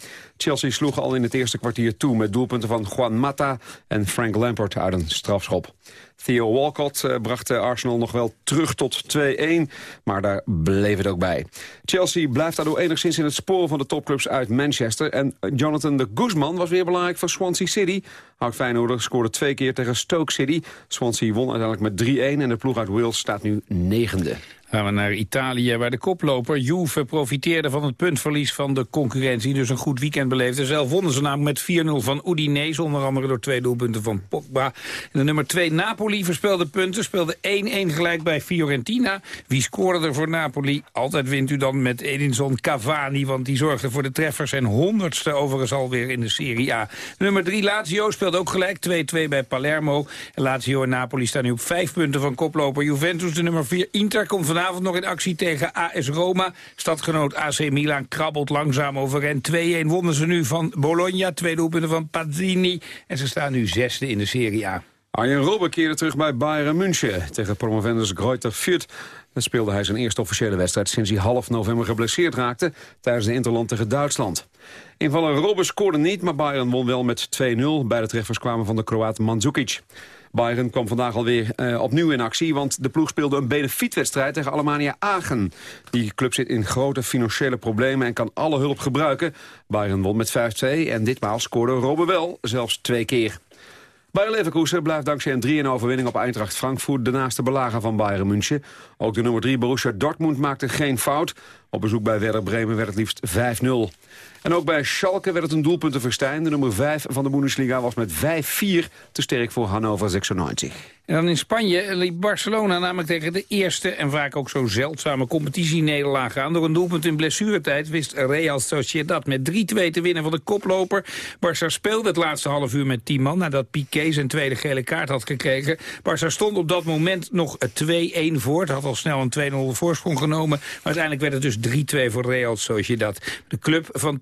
2-1. Chelsea sloeg al in het eerste kwartier toe met doelpunten van Juan Mata en Frank Lampard uit een strafschop. Theo Walcott uh, bracht Arsenal nog wel terug tot 2-1, maar daar bleef het ook bij. Chelsea blijft daardoor enigszins in het spoor van de topclubs uit Manchester. En Jonathan de Guzman was weer belangrijk voor Swansea City. Hout Feyenoord scoorde twee keer tegen Stoke City. Swansea won uiteindelijk met 3-1 en de ploeg uit Wales staat nu negende. Gaan we naar Italië, waar de koploper Juve profiteerde van het puntverlies van de concurrentie. Dus een goed weekend beleefde. Zelf wonnen ze namelijk met 4-0 van Udinese, onder andere door twee doelpunten van Pogba. En de nummer 2 Napoli verspeelde punten, speelde 1-1 gelijk bij Fiorentina. Wie scoorde er voor Napoli? Altijd wint u dan met Edinson Cavani, want die zorgde voor de treffers en honderdste overigens alweer in de Serie A. Nummer 3 Lazio speelde ook gelijk 2-2 bij Palermo. En Lazio en Napoli staan nu op vijf punten van koploper Juventus. De nummer 4 Inter komt vanavond nog in actie tegen AS Roma. Stadgenoot AC Milan krabbelt langzaam overeind. 2-1 wonnen ze nu van Bologna. Twee doelpunten van Pazzini. En ze staan nu zesde in de Serie A. Arjen Robben keerde terug bij Bayern München. Tegen promovendus Greuther Fürth Dan speelde hij zijn eerste officiële wedstrijd sinds hij half november geblesseerd raakte tijdens de Interland tegen Duitsland. Invaller Robben scoorde niet, maar Bayern won wel met 2-0. Beide treffers kwamen van de Kroaat Mandzukic. Bayern kwam vandaag alweer eh, opnieuw in actie, want de ploeg speelde een benefietwedstrijd tegen Alemannia Aachen. Die club zit in grote financiële problemen en kan alle hulp gebruiken. Bayern won met 5-2 en ditmaal scoorde Robben wel, zelfs twee keer. Bayer Leverkusen blijft dankzij een 3-1 overwinning op Eintracht Frankfurt de naaste belager van Bayern München. Ook de nummer 3 Borussia Dortmund maakte geen fout. Op bezoek bij Werder Bremen werd het liefst 5-0. En ook bij Schalke werd het een doelpuntenverstijn. De nummer 5 van de Bundesliga was met 5-4 te sterk voor Hannover 96. En dan in Spanje liep Barcelona namelijk tegen de eerste en vaak ook zo zeldzame competitienederlaag aan. Door een doelpunt in blessuretijd wist Real Sociedad met 3-2 te winnen van de koploper. Barça speelde het laatste half uur met 10 man nadat Piqué zijn tweede gele kaart had gekregen. Barça stond op dat moment nog 2-1 voor. Het had al snel een 2-0 voorsprong genomen. Maar uiteindelijk werd het dus 3-2 voor Real Sociedad. De club van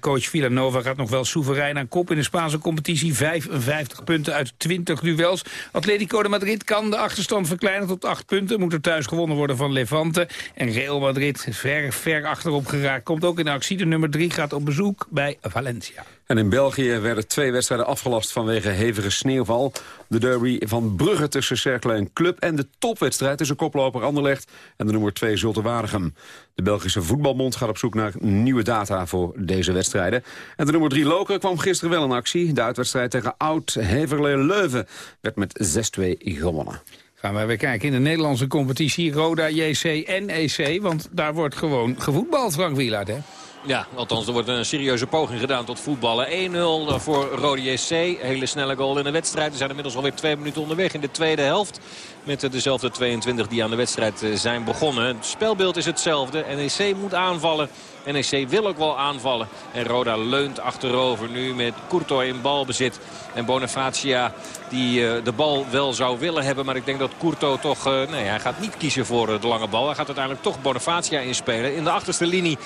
coach Villanova gaat nog wel soeverein aan kop in de Spaanse competitie. 55 punten uit 20 duels. Atletico de Madrid kan de achterstand verkleinen tot 8 punten. Moet er thuis gewonnen worden van Levante. En Real Madrid, ver, ver achterop geraakt, komt ook in actie. De nummer 3 gaat op bezoek bij Valencia. En in België werden twee wedstrijden afgelast vanwege hevige sneeuwval. De derby van Brugge tussen Cercle en Club... en de topwedstrijd tussen koploper Anderlecht en de nummer 2 Zulte Waregem. De Belgische Voetbalbond gaat op zoek naar nieuwe data voor deze wedstrijden. En de nummer 3 Loker kwam gisteren wel in actie. De uitwedstrijd tegen Oud-Heverlee-Leuven werd met 6-2 gewonnen. Gaan wij weer kijken in de Nederlandse competitie. Roda, JC en EC. Want daar wordt gewoon gevoetbald, Frank Wielaert, hè? Ja, althans er wordt een serieuze poging gedaan tot voetballen. 1-0 voor Rode JC. Hele snelle goal in de wedstrijd. We zijn inmiddels alweer twee minuten onderweg in de tweede helft. Met dezelfde 22 die aan de wedstrijd zijn begonnen. Het spelbeeld is hetzelfde. NEC moet aanvallen. NEC wil ook wel aanvallen. En Roda leunt achterover nu met Courtois in balbezit. En Bonifacia die uh, de bal wel zou willen hebben. Maar ik denk dat Courtois toch... Uh, nee, hij gaat niet kiezen voor de lange bal. Hij gaat uiteindelijk toch Bonifacia inspelen. In de achterste linie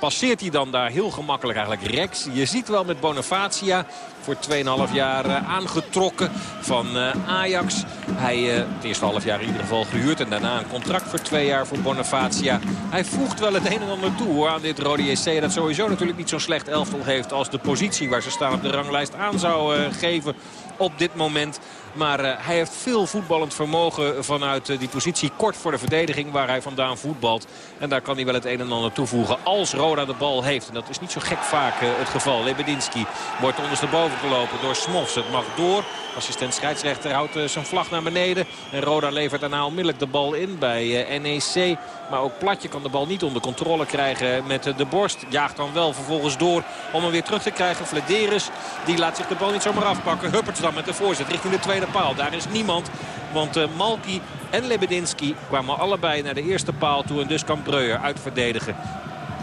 passeert hij dan daar heel gemakkelijk eigenlijk Rex. Je ziet wel met Bonifacia voor 2,5 jaar aangetrokken van Ajax. Hij het eerste half jaar in ieder geval gehuurd. En daarna een contract voor twee jaar voor Bonifacia. Hij voegt wel het een en ander toe aan dit Rode JC. Dat sowieso natuurlijk niet zo'n slecht elftal heeft als de positie waar ze staan op de ranglijst aan zou geven op dit moment. Maar uh, hij heeft veel voetballend vermogen vanuit uh, die positie kort voor de verdediging waar hij vandaan voetbalt. En daar kan hij wel het een en ander toevoegen als Roda de bal heeft. En dat is niet zo gek vaak uh, het geval. Lebedinski wordt ondersteboven gelopen door Smofs. Het mag door. Assistent scheidsrechter houdt zijn vlag naar beneden. En Roda levert daarna onmiddellijk de bal in bij NEC. Maar ook Platje kan de bal niet onder controle krijgen met de borst. Jaagt dan wel vervolgens door om hem weer terug te krijgen. Flederis die laat zich de bal niet zomaar afpakken. Hupperts dan met de voorzet richting de tweede paal. Daar is niemand. Want uh, Malki en Lebedinski kwamen allebei naar de eerste paal toe. En dus kan Breuer uitverdedigen.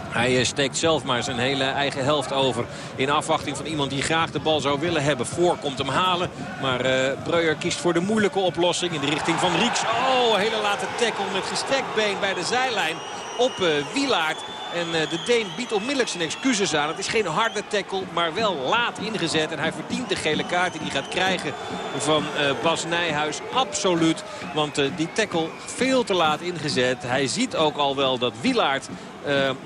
Hij steekt zelf maar zijn hele eigen helft over. In afwachting van iemand die graag de bal zou willen hebben. Voor komt hem halen. Maar uh, Breuer kiest voor de moeilijke oplossing in de richting van Rieks. Oh, hele late tackle met gestrekt been bij de zijlijn op uh. En uh, de Deen biedt onmiddellijk zijn excuses aan. Het is geen harde tackle, maar wel laat ingezet. En hij verdient de gele kaart die hij gaat krijgen van uh, Bas Nijhuis. Absoluut. Want uh, die tackle veel te laat ingezet. Hij ziet ook al wel dat Wielaert uh,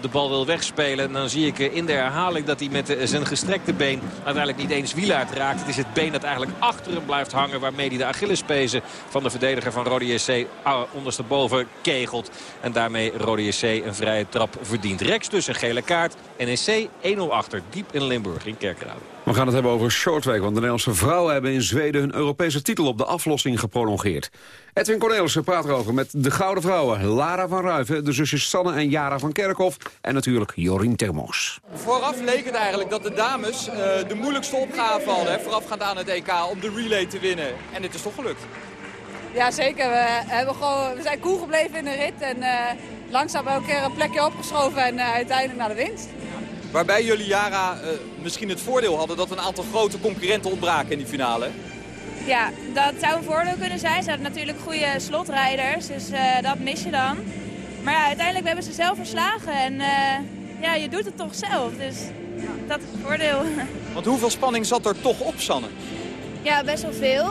de bal wil wegspelen. En dan zie ik in de herhaling dat hij met zijn gestrekte been uiteindelijk niet eens Wielaert raakt. Het is het been dat eigenlijk achter hem blijft hangen. Waarmee hij de Achillespezen van de verdediger van Rode JC ondersteboven kegelt. En daarmee Rode JC een vrije trap verdient. Rex dus een gele kaart. NEC 1-0 achter, diep in Limburg in Kerkrade. We gaan het hebben over shorttrack, want de Nederlandse vrouwen hebben in Zweden hun Europese titel op de aflossing geprolongeerd. Edwin Cornelissen praat erover met de Gouden Vrouwen, Lara van Ruiven, de zusjes Sanne en Jara van Kerkhoff en natuurlijk Jorien Termos. Vooraf leek het eigenlijk dat de dames eh, de moeilijkste opgave hadden, voorafgaand aan het EK, om de relay te winnen. En het is toch gelukt. Ja, zeker. We, hebben gewoon, we zijn cool gebleven in de rit en uh, langzaam elke keer een plekje opgeschoven en uh, uiteindelijk naar de winst. Waarbij jullie, Jara, uh, misschien het voordeel hadden dat een aantal grote concurrenten ontbraken in die finale. Ja, dat zou een voordeel kunnen zijn. Ze hadden natuurlijk goede slotrijders, dus dat mis je dan. Maar ja, uiteindelijk hebben ze zelf verslagen en ja, je doet het toch zelf. Dus dat is het voordeel. [laughs] Want hoeveel spanning zat er toch op, Sanne? Ja, best wel veel.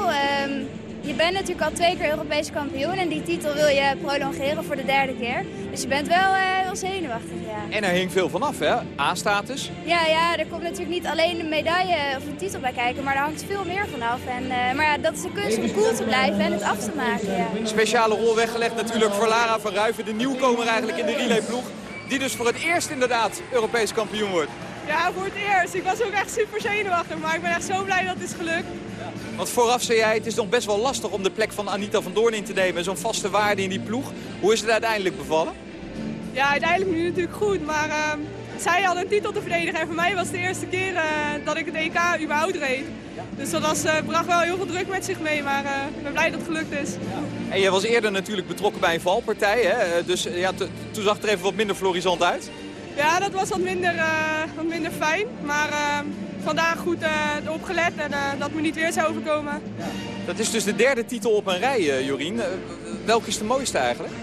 Um, je bent natuurlijk al twee keer Europese kampioen en die titel wil je prolongeren voor de derde keer. Dus je bent wel, uh, wel zenuwachtig, ja. En er hing veel vanaf, hè? A-status? Ja, ja, er komt natuurlijk niet alleen een medaille of een titel bij kijken, maar er hangt veel meer vanaf. En, uh, maar ja, dat is de kunst om cool te blijven en het af te maken, ja. Speciale rol weggelegd natuurlijk voor Lara van Ruiven, de nieuwkomer eigenlijk in de relayploeg. Die dus voor het eerst inderdaad Europees kampioen wordt. Ja, voor het eerst. Ik was ook echt super zenuwachtig, maar ik ben echt zo blij dat het is gelukt. Want vooraf zei jij, het is nog best wel lastig om de plek van Anita van Doorn in te nemen. Zo'n vaste waarde in die ploeg. Hoe is het uiteindelijk bevallen? Ja, uiteindelijk nu natuurlijk goed. Maar uh, zij had een titel te verdedigen. En voor mij was het de eerste keer uh, dat ik het EK überhaupt reed. Dus dat was, uh, bracht wel heel veel druk met zich mee. Maar ik ben blij dat het gelukt is. En je was eerder natuurlijk betrokken bij een valpartij. Hè? Dus ja, toen zag het er even wat minder florisant uit. Ja, dat was wat minder, wat minder fijn. Maar ehm, vandaag goed uh, erop gelet en uh, dat me niet weer zou overkomen. Dat is dus de derde titel op een rij, uh, Jorien. welke is de mooiste eigenlijk?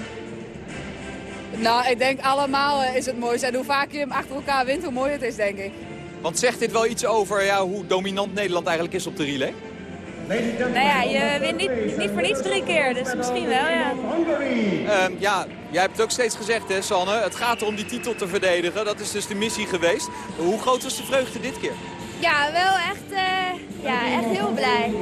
Nou, ik denk allemaal is het mooiste. En hoe vaak je hem achter elkaar wint, hoe mooi het is, denk ik. Want zegt dit wel iets over ja, hoe dominant Nederland eigenlijk is op de relay? Nou ja, je wint niet, niet voor niets drie keer, dus misschien wel, ja. Um, ja, jij hebt het ook steeds gezegd, hè, Sanne. Het gaat erom die titel te verdedigen. Dat is dus de missie geweest. Hoe groot was de vreugde dit keer? Ja, wel echt, uh, ja, echt heel blij.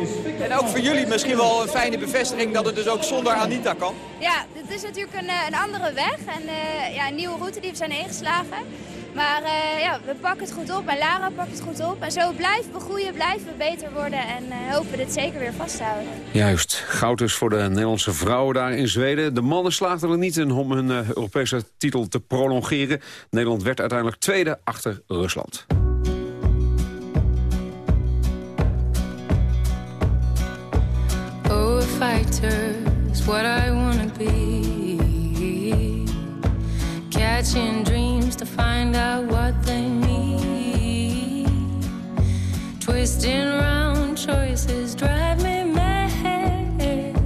En ook voor jullie misschien wel een fijne bevestiging dat het dus ook zonder Anita kan? Ja, dit is natuurlijk een, een andere weg en uh, ja, een nieuwe route die we zijn ingeslagen. Maar uh, ja, we pakken het goed op en Lara pakt het goed op. En zo blijven we groeien, blijven we beter worden en uh, hopen we dit zeker weer vast te houden. Juist, goud dus voor de Nederlandse vrouwen daar in Zweden. De mannen slaagden er niet in om hun uh, Europese titel te prolongeren. Nederland werd uiteindelijk tweede achter Rusland. Oh, a fighter is what I wanna be. Catching dreams to find out what they need. Twisting round choices drive me mad.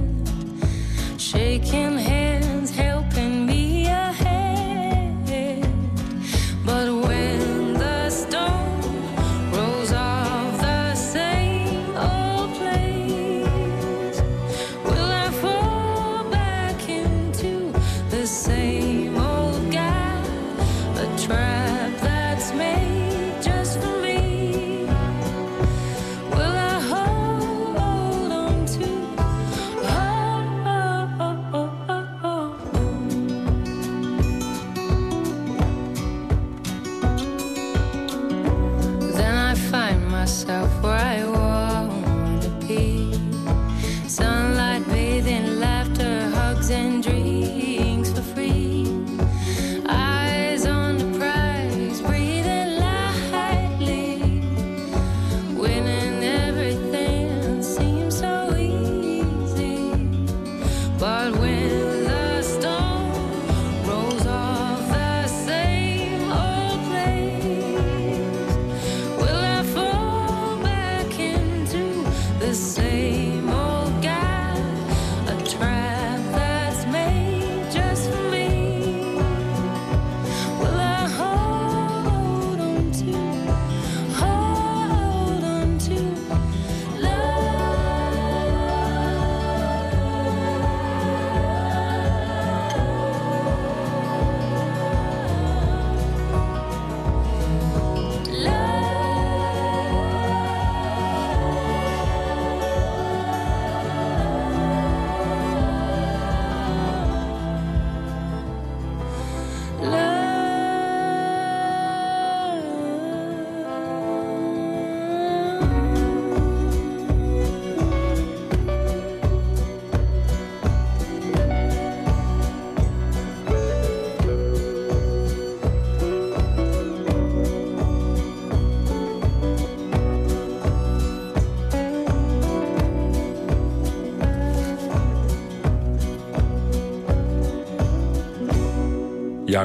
Shaking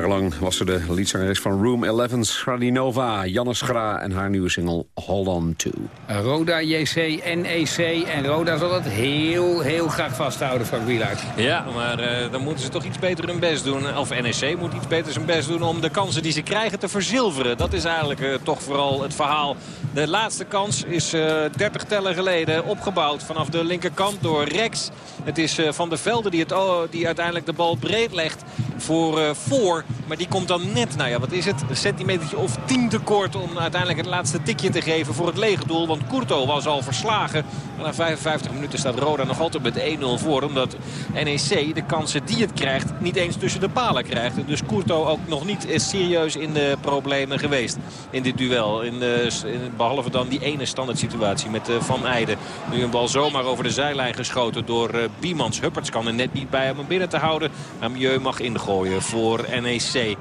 Jarenlang was ze de liedzangeres van Room 11, Schradinova, Janne Schra en haar nieuwe single Hold On To. Roda, JC, NEC. En Roda zal het heel, heel graag vasthouden, Frank Wielaert. Ja, maar eh, dan moeten ze toch iets beter hun best doen. Of NEC moet iets beter zijn best doen om de kansen die ze krijgen te verzilveren. Dat is eigenlijk eh, toch vooral het verhaal. De laatste kans is eh 30 tellen geleden opgebouwd vanaf de linkerkant door Rex. Het is eh, Van der Velde die, het, die uiteindelijk de bal breed legt voor eh, voor. Maar die komt dan net, nou ja, wat is het? Een centimetertje of 10 tekort om uiteindelijk het laatste tikje te geven voor het lege doel. Want Courto was al verslagen. En na 55 minuten staat Roda nog altijd met 1-0 voor. Omdat NEC de kansen die het krijgt niet eens tussen de palen krijgt. Dus Courto ook nog niet serieus in de problemen geweest in dit duel. In in, behalve dan die ene standaard situatie met eh, Van Eijden. Nu een bal zomaar over de zijlijn geschoten door Biemans. Hupperts kan er net niet bij om hem binnen te houden. Amieux mag ingooien voor NEC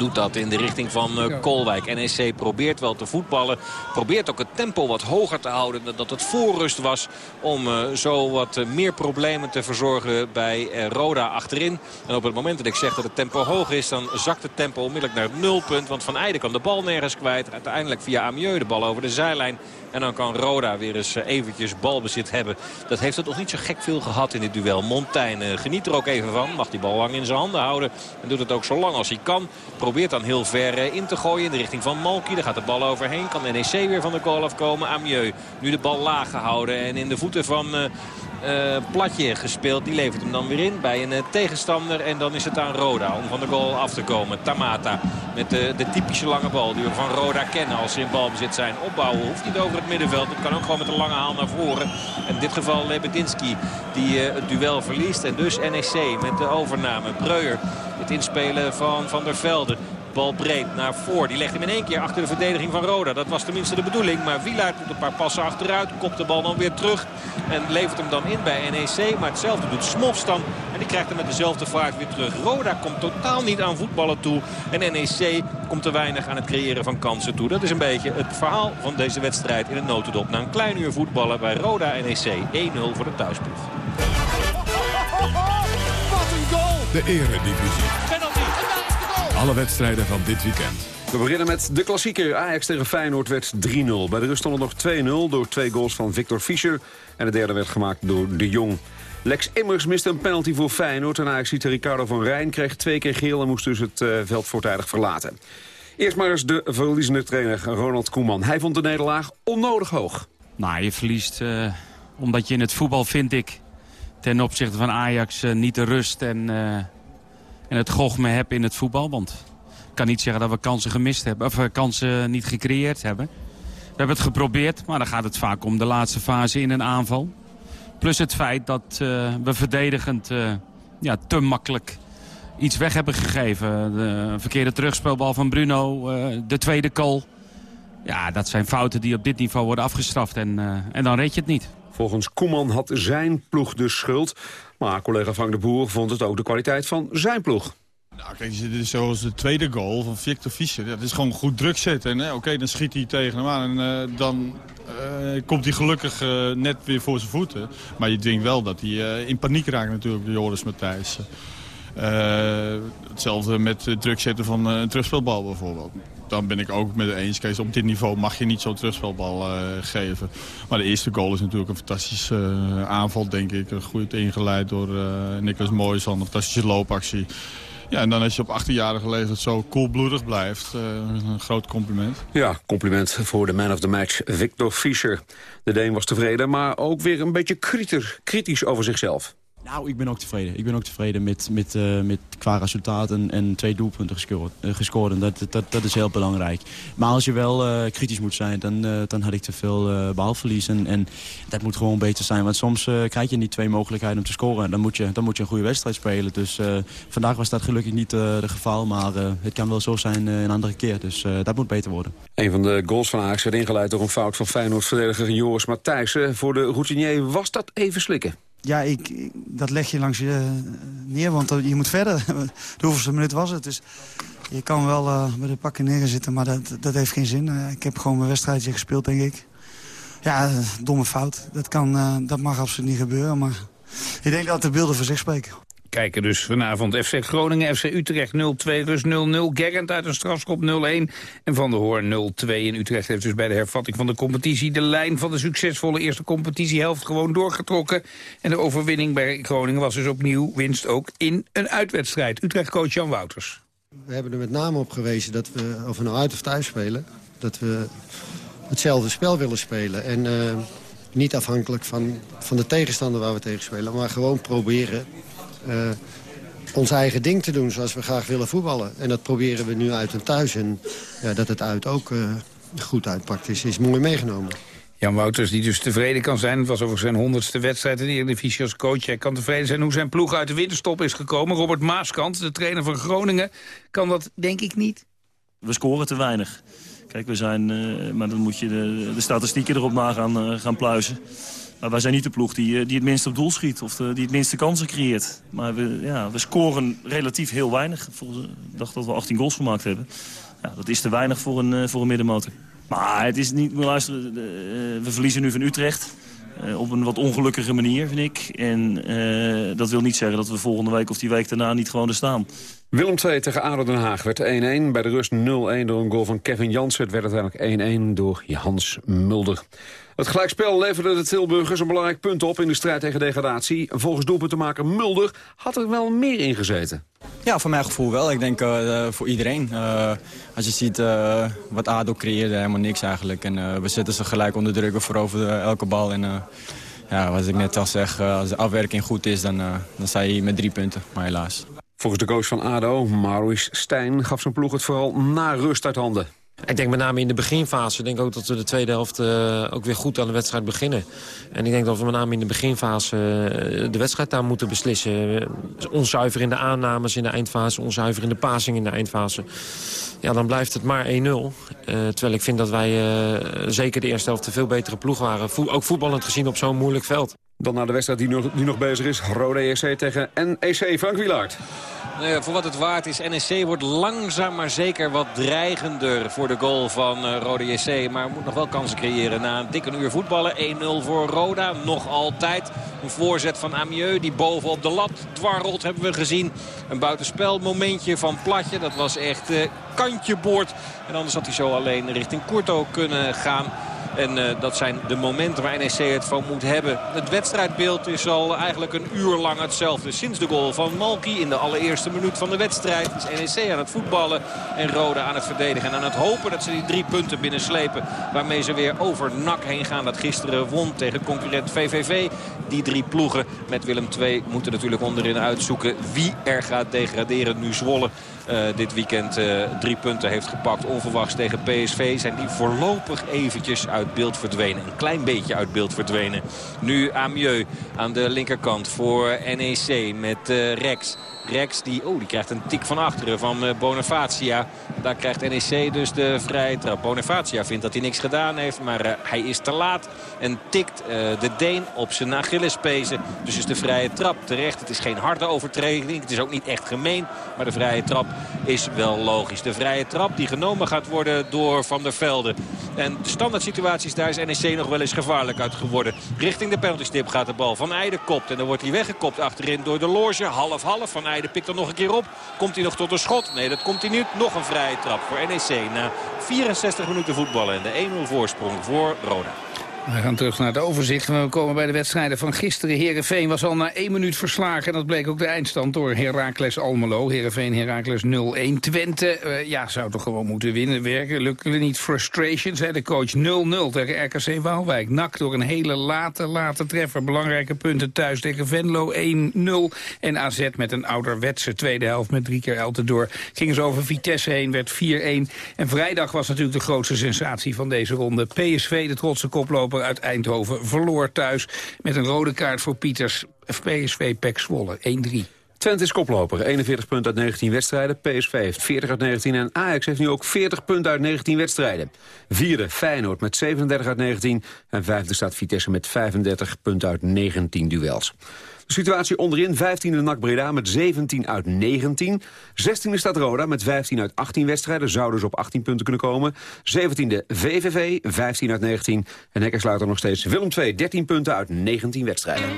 doet dat in de richting van uh, Kolwijk. NEC probeert wel te voetballen. Probeert ook het tempo wat hoger te houden. Dat het voorrust was om uh, zo wat uh, meer problemen te verzorgen bij Roda achterin. En op het moment dat ik zeg dat het tempo hoog is... dan zakt het tempo onmiddellijk naar het nulpunt. Want Van Eijden kan de bal nergens kwijt. Uiteindelijk via Amieux de bal over de zijlijn. En dan kan Roda weer eens eventjes balbezit hebben. Dat heeft het nog niet zo gek veel gehad in dit duel. Montaigne geniet er ook even van. Mag die bal lang in zijn handen houden. En doet het ook zo lang als hij kan. Probeert dan heel ver in te gooien in de richting van Malky. Daar gaat de bal overheen. Kan NEC weer van de goal afkomen. Amieux nu de bal laag gehouden. En in de voeten van... Platje gespeeld. Die levert hem dan weer in bij een tegenstander. En dan is het aan Roda om van de goal af te komen. Tamata met de, de typische lange bal die we van Roda kennen als ze in balbezit zijn. Opbouwen hoeft niet over het middenveld. Het kan ook gewoon met een lange haal naar voren. En in dit geval Lebedinski die uh, het duel verliest. En dus NEC met de overname. Breuer het inspelen van Van der Velde. Bal breed naar voor. Die legt hem in één keer achter de verdediging van Roda. Dat was tenminste de bedoeling. Maar Wielaert doet een paar passen achteruit. Kopt de bal dan weer terug. En levert hem dan in bij NEC. Maar hetzelfde doet Smofs dan. En die krijgt hem met dezelfde vaart weer terug. Roda komt totaal niet aan voetballen toe. En NEC komt te weinig aan het creëren van kansen toe. Dat is een beetje het verhaal van deze wedstrijd in het notendop. Na een klein uur voetballen bij Roda NEC. 1-0 voor de thuisploeg. Wat een goal! De eredivisie. Alle wedstrijden van dit weekend. We beginnen met de klassieker. Ajax tegen Feyenoord werd 3-0. Bij de rust stond het nog 2-0 door twee goals van Victor Fischer. En de derde werd gemaakt door De Jong. Lex Immers miste een penalty voor Feyenoord. En Ajax-ziet Ricardo van Rijn kreeg twee keer geel... en moest dus het uh, veld voortijdig verlaten. Eerst maar eens de verliezende trainer Ronald Koeman. Hij vond de nederlaag onnodig hoog. Nou, je verliest uh, omdat je in het voetbal, vind ik... ten opzichte van Ajax uh, niet de rust en, uh, en het gochme hebt in het voetbal. Want ik kan niet zeggen dat we kansen gemist hebben, of kansen niet gecreëerd hebben. We hebben het geprobeerd, maar dan gaat het vaak om de laatste fase in een aanval. Plus het feit dat we verdedigend ja, te makkelijk iets weg hebben gegeven. De verkeerde terugspelbal van Bruno, de tweede goal. Ja, dat zijn fouten die op dit niveau worden afgestraft en, en dan red je het niet. Volgens Koeman had zijn ploeg de schuld. Maar collega Frank de Boer vond het ook de kwaliteit van zijn ploeg. Nou, kijk, dit is zoals de tweede goal van Victor Fischer. Dat is gewoon goed druk zetten. Oké, dan schiet hij tegen hem aan en uh, dan uh, komt hij gelukkig uh, net weer voor zijn voeten. Maar je denkt wel dat hij in paniek raakt natuurlijk, Joris Matthijs. hetzelfde met druk zetten van een terugspelbal bijvoorbeeld dan ben ik ook met de eens. Kees, op dit niveau mag je niet zo'n terugspelbal uh, geven. Maar de eerste goal is natuurlijk een fantastische uh, aanval, denk ik. Goed ingeleid door uh, Niklas Mooijsan. Een fantastische loopactie. Ja, en dan als je op 18-jarige leeftijd zo koelbloedig blijft, een groot compliment. Ja, compliment voor de man of the match, Victor Fischer. De Deen was tevreden, maar ook weer een beetje kritisch over zichzelf. Nou, ik ben ook tevreden. Ik ben ook tevreden met, met, uh, met qua resultaat en, twee doelpunten gescoord. Uh, gescoord. En dat, dat, dat is heel belangrijk. Maar als je wel uh, kritisch moet zijn, dan, dan had ik te veel balverlies. En, en dat moet gewoon beter zijn. Want soms krijg je niet twee mogelijkheden om te scoren. Dan moet je, dan moet je een goede wedstrijd spelen. Dus vandaag was dat gelukkig niet het geval. Maar het kan wel zo zijn een andere keer. Dus dat moet beter worden. Een van de goals van Ajax werd ingeleid door een fout van Feyenoord-verdediger Joris Matthijssen. Voor de routinier was dat even slikken. Ja, ik, dat leg je langs je neer, want je moet verder. [laughs] De hoeveelste minuut was het. Dus je kan wel uh, met de pakken neer zitten, maar dat, dat heeft geen zin. Ik heb gewoon mijn wedstrijdje gespeeld, denk ik. Ja, domme fout. Dat, kan, dat mag absoluut niet gebeuren, maar ik denk dat de beelden voor zich spreken. Kijken dus vanavond FC Groningen, FC Utrecht 0-2, Rus 0-0. Gerrand uit een strafschop 0-1 en Van der Hoorn 0-2. En Utrecht heeft dus bij de hervatting van de competitie... de lijn van de succesvolle eerste competitiehelft gewoon doorgetrokken. En de overwinning bij Groningen was dus opnieuw winst ook in een uitwedstrijd. Utrecht-coach Jan Wouters. We hebben er met name op gewezen dat we, of we nou uit of thuis spelen... dat we hetzelfde spel willen spelen. En uh, niet afhankelijk van, van de tegenstander waar we tegen spelen... maar gewoon proberen ons eigen ding te doen zoals we graag willen voetballen. En dat proberen we nu uit en thuis. En ja, dat het uit ook uh, goed uitpakt is, is mooi meegenomen. Jan Wouters, die dus tevreden kan zijn. Het was over zijn honderdste wedstrijd in de Eredivisie als coach. Hij kan tevreden zijn hoe zijn ploeg uit de winterstop is gekomen. Robert Maaskant, de trainer van Groningen, kan dat denk ik niet. We scoren te weinig. Kijk, we zijn, uh, maar dan moet je de, de statistieken erop na gaan, uh, gaan pluizen. Maar wij zijn niet de ploeg die, die het minst op doel schiet of die het minste kansen creëert. Maar we, ja, we scoren relatief heel weinig. Volgens, ik dacht dat we 18 goals gemaakt hebben. Ja, dat is te weinig voor een, uh, voor een middenmotor. Maar het is niet, luisteren, we verliezen nu van Utrecht. Op een wat ongelukkige manier, vind ik. En dat wil niet zeggen dat we volgende week of die week daarna niet gewoon er staan. Willem 2 tegen ADO Den Haag werd 1-1. Bij de rust 0-1 door een goal van Kevin Jansen. Het werd uiteindelijk 1-1 door Hans Mulder. Het gelijkspel leverde de Tilburgers een belangrijk punt op in de strijd tegen degradatie. Volgens doelpuntenmaker Mulder had er wel meer in gezeten. Ja, voor mijn gevoel wel. Ik denk uh, voor iedereen. Uh, als je ziet uh, wat ADO creëerde, helemaal niks eigenlijk. En we zetten ze gelijk onder druk, veroveren elke bal. En ja, wat ik net al zeg, als de afwerking goed is, dan, dan sta je hier met drie punten. Maar helaas. Volgens de coach van ADO, Maurice Stijn, gaf zijn ploeg het vooral na rust uit handen. Ik denk met name in de beginfase. Ik denk ook dat we de tweede helft uh, ook weer goed aan de wedstrijd beginnen. En ik denk dat we met name in de beginfase uh, de wedstrijd daar moeten beslissen. Onzuiver in de aannames in de eindfase. Onzuiver in de passing in de eindfase. Ja, dan blijft het maar 1-0. Uh, terwijl ik vind dat wij zeker de eerste helft een veel betere ploeg waren. Ook voetballend gezien op zo'n moeilijk veld. Dan naar de wedstrijd die nog, die nog bezig is. Rode EC tegen NEC. Frank Wielaert. Nou voor wat het waard is, NEC wordt langzaam maar zeker wat dreigender voor de goal van uh, Rode JC. Maar moet nog wel kansen creëren na een dikke uur voetballen. 1-0 voor Roda, nog altijd. Een voorzet van Amieux die bovenop de lat dwarrelt, hebben we gezien. Een buitenspelmomentje van Platje, dat was echt uh, kantje boord. En anders had hij zo alleen richting Courto kunnen gaan. En uh, dat zijn de momenten waar NEC het van moet hebben. Het wedstrijdbeeld is al eigenlijk een uur lang hetzelfde. Sinds de goal van Malki in de allereerste minuut van de wedstrijd is NEC aan het voetballen. En Rode aan het verdedigen. En aan het hopen dat ze die drie punten binnenslepen. Waarmee ze weer over NAC heen gaan. Dat gisteren won tegen concurrent VVV. Die drie ploegen met Willem II moeten natuurlijk onderin uitzoeken wie er gaat degraderen. Nu Zwolle dit weekend uh, drie punten heeft gepakt. Onverwachts tegen PSV zijn die voorlopig eventjes uit beeld verdwenen. Een klein beetje uit beeld verdwenen. Nu Amieux aan de linkerkant voor NEC met uh, Rex. Rex die, oh, die krijgt een tik van achteren van Bonifacia. Daar krijgt NEC dus de vrije trap. Bonifacia vindt dat hij niks gedaan heeft, maar hij is te laat. En tikt de Deen op zijn Achillespezen. Dus is de vrije trap terecht. Het is geen harde overtreding. Het is ook niet echt gemeen. Maar de vrije trap is wel logisch. De vrije trap die genomen gaat worden door Van der Velde. En de standaard situaties daar is NEC nog wel eens gevaarlijk uit geworden. Richting de penaltystip gaat de bal. Van Eijden kopt. En dan wordt hij weggekopt achterin door de loge. Half-half. Van Eijden pikt er nog een keer op. Komt hij nog tot een schot? Nee, dat komt hij niet. Nog een vrije trap voor NEC na 64 minuten voetballen. En de 1-0 voorsprong voor Roda. We gaan terug naar het overzicht. We komen bij de wedstrijden van gisteren. Herenveen was al na één minuut verslagen. En dat bleek ook de eindstand door Heracles Almelo. Herenveen Heracles 0-1. Twente uh, ja, zou toch gewoon moeten winnen. Werken lukte niet. Frustration, de coach. 0-0 tegen RKC Waalwijk. Nak door een hele late, late treffer. Belangrijke punten thuis tegen Venlo 1-0. En AZ met een ouderwetse tweede helft met drie keer Elten door. Gingen ze over Vitesse heen, werd 4-1. En vrijdag was natuurlijk de grootste sensatie van deze ronde. PSV, de trotse koploper uit Eindhoven verloor thuis met een rode kaart voor Pieters. PSV Pek Zwolle 1-3. Twente is koploper, 41 punten uit 19 wedstrijden. PSV heeft 40 uit 19 en Ajax heeft nu ook 40 punten uit 19 wedstrijden. Vierde Feyenoord met 37 uit 19 en vijfde staat Vitesse met 35 punten uit 19 duels. De situatie onderin, 15e NAC Breda met 17 uit 19. 16e staat Roda met 15 uit 18 wedstrijden. Zou dus op 18 punten kunnen komen. 17e VVV, 15 uit 19. En Hekkersluiter nog steeds Willem 2, 13 punten uit 19 wedstrijden.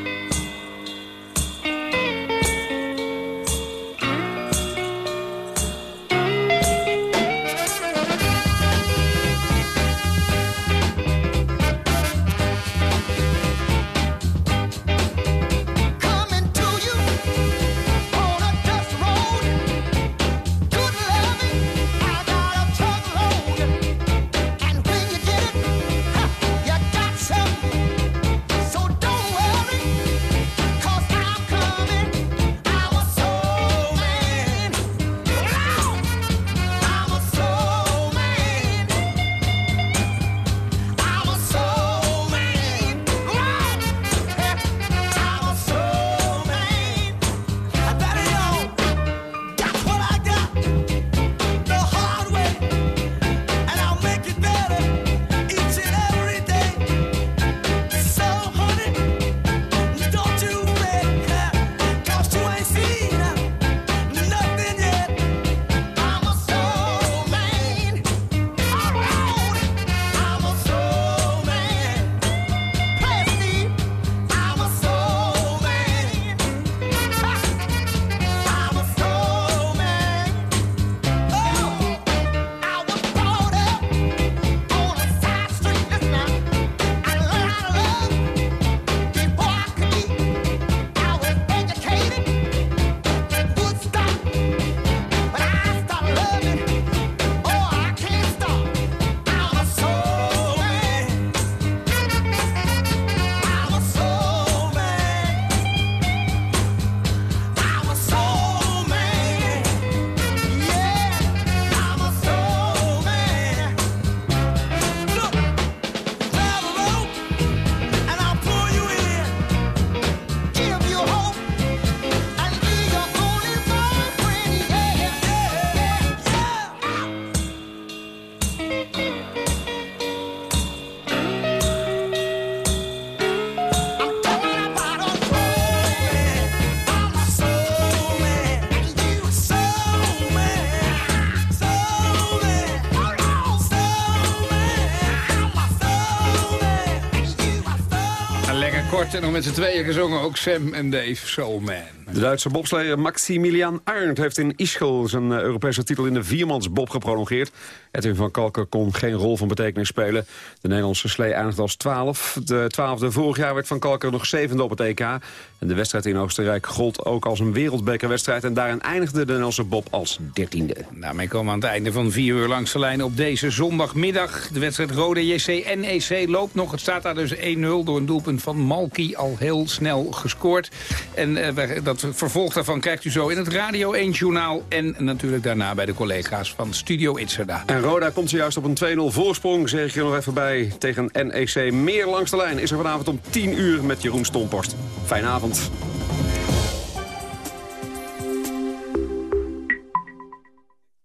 En nog met z'n tweeën gezongen ook Sam en Dave Soulman. De Duitse bobsleer Maximilian Arndt heeft in Ischgl zijn eh, Europese titel in de viermansbob geprolongeerd. Edwin van Kalken kon geen rol van betekenis spelen. De Nederlandse slee eindigde als 12. De twaalfde vorig jaar werd van Kalken nog zevende op het EK. En de wedstrijd in Oostenrijk gold ook als een wereldbekerwedstrijd. En daarin eindigde de Nederlandse bob als dertiende. Daarmee komen we aan het einde van vier uur langs de lijn op deze zondagmiddag. De wedstrijd Rode JC NEC loopt nog. Het staat daar dus 1-0 door een doelpunt van Malki al heel snel gescoord. En uh, dat vervolg daarvan krijgt u zo in het Radio 1 Journaal... en natuurlijk daarna bij de collega's van Studio Itzerda. En Roda komt zojuist op een 2-0 voorsprong, zeg ik er nog even bij, tegen NEC. Meer langs de lijn is er vanavond om 10 uur met Jeroen Stomporst. Fijne avond.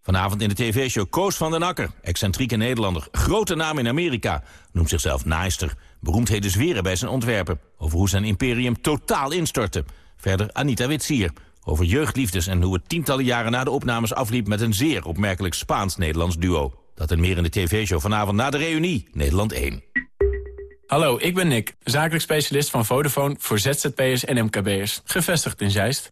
Vanavond in de tv-show Koos van den Akker, excentrieke Nederlander. Grote naam in Amerika, noemt zichzelf naaister. Beroemdheden zweren bij zijn ontwerpen. Over hoe zijn imperium totaal instortte. Verder Anita Witsier. Over jeugdliefdes en hoe het tientallen jaren na de opnames afliep... met een zeer opmerkelijk Spaans-Nederlands duo. Dat en meer in de tv-show vanavond na de reunie, Nederland 1. Hallo, ik ben Nick, zakelijk specialist van Vodafone voor ZZP'ers en MKB'ers. Gevestigd in Zeist.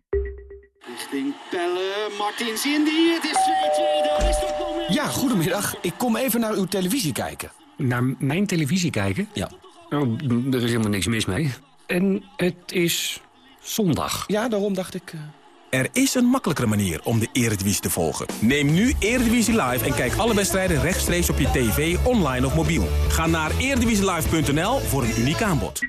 Richting Pelle, Martins Indy, het is 2-2, daar is dat moment. Ja, goedemiddag. Ik kom even naar uw televisie kijken. Naar mijn televisie kijken? Ja. Oh, er is helemaal niks mis mee. En het is zondag. Ja, daarom dacht ik... Uh... Er is een makkelijkere manier om de Eredivisie te volgen. Neem nu Eredivisie Live en kijk alle wedstrijden rechtstreeks op je tv, online of mobiel. Ga naar eredivisielive.nl voor een uniek aanbod.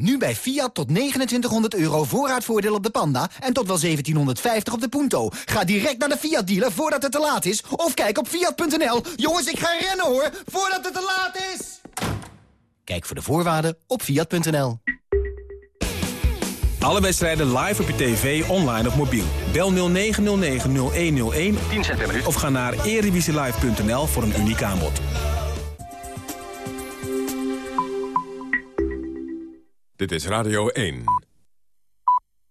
Nu bij Fiat tot 2900 euro voorraadvoordeel op de Panda en tot wel 1750 op de Punto. Ga direct naar de Fiat dealer voordat het te laat is of kijk op fiat.nl. Jongens, ik ga rennen hoor, voordat het te laat is. Kijk voor de voorwaarden op fiat.nl. Alle wedstrijden live op je tv, online of mobiel. Bel 0909-0101 10 cent per minuut. of ga naar erevisielive.nl voor een uniek aanbod. Dit is Radio 1.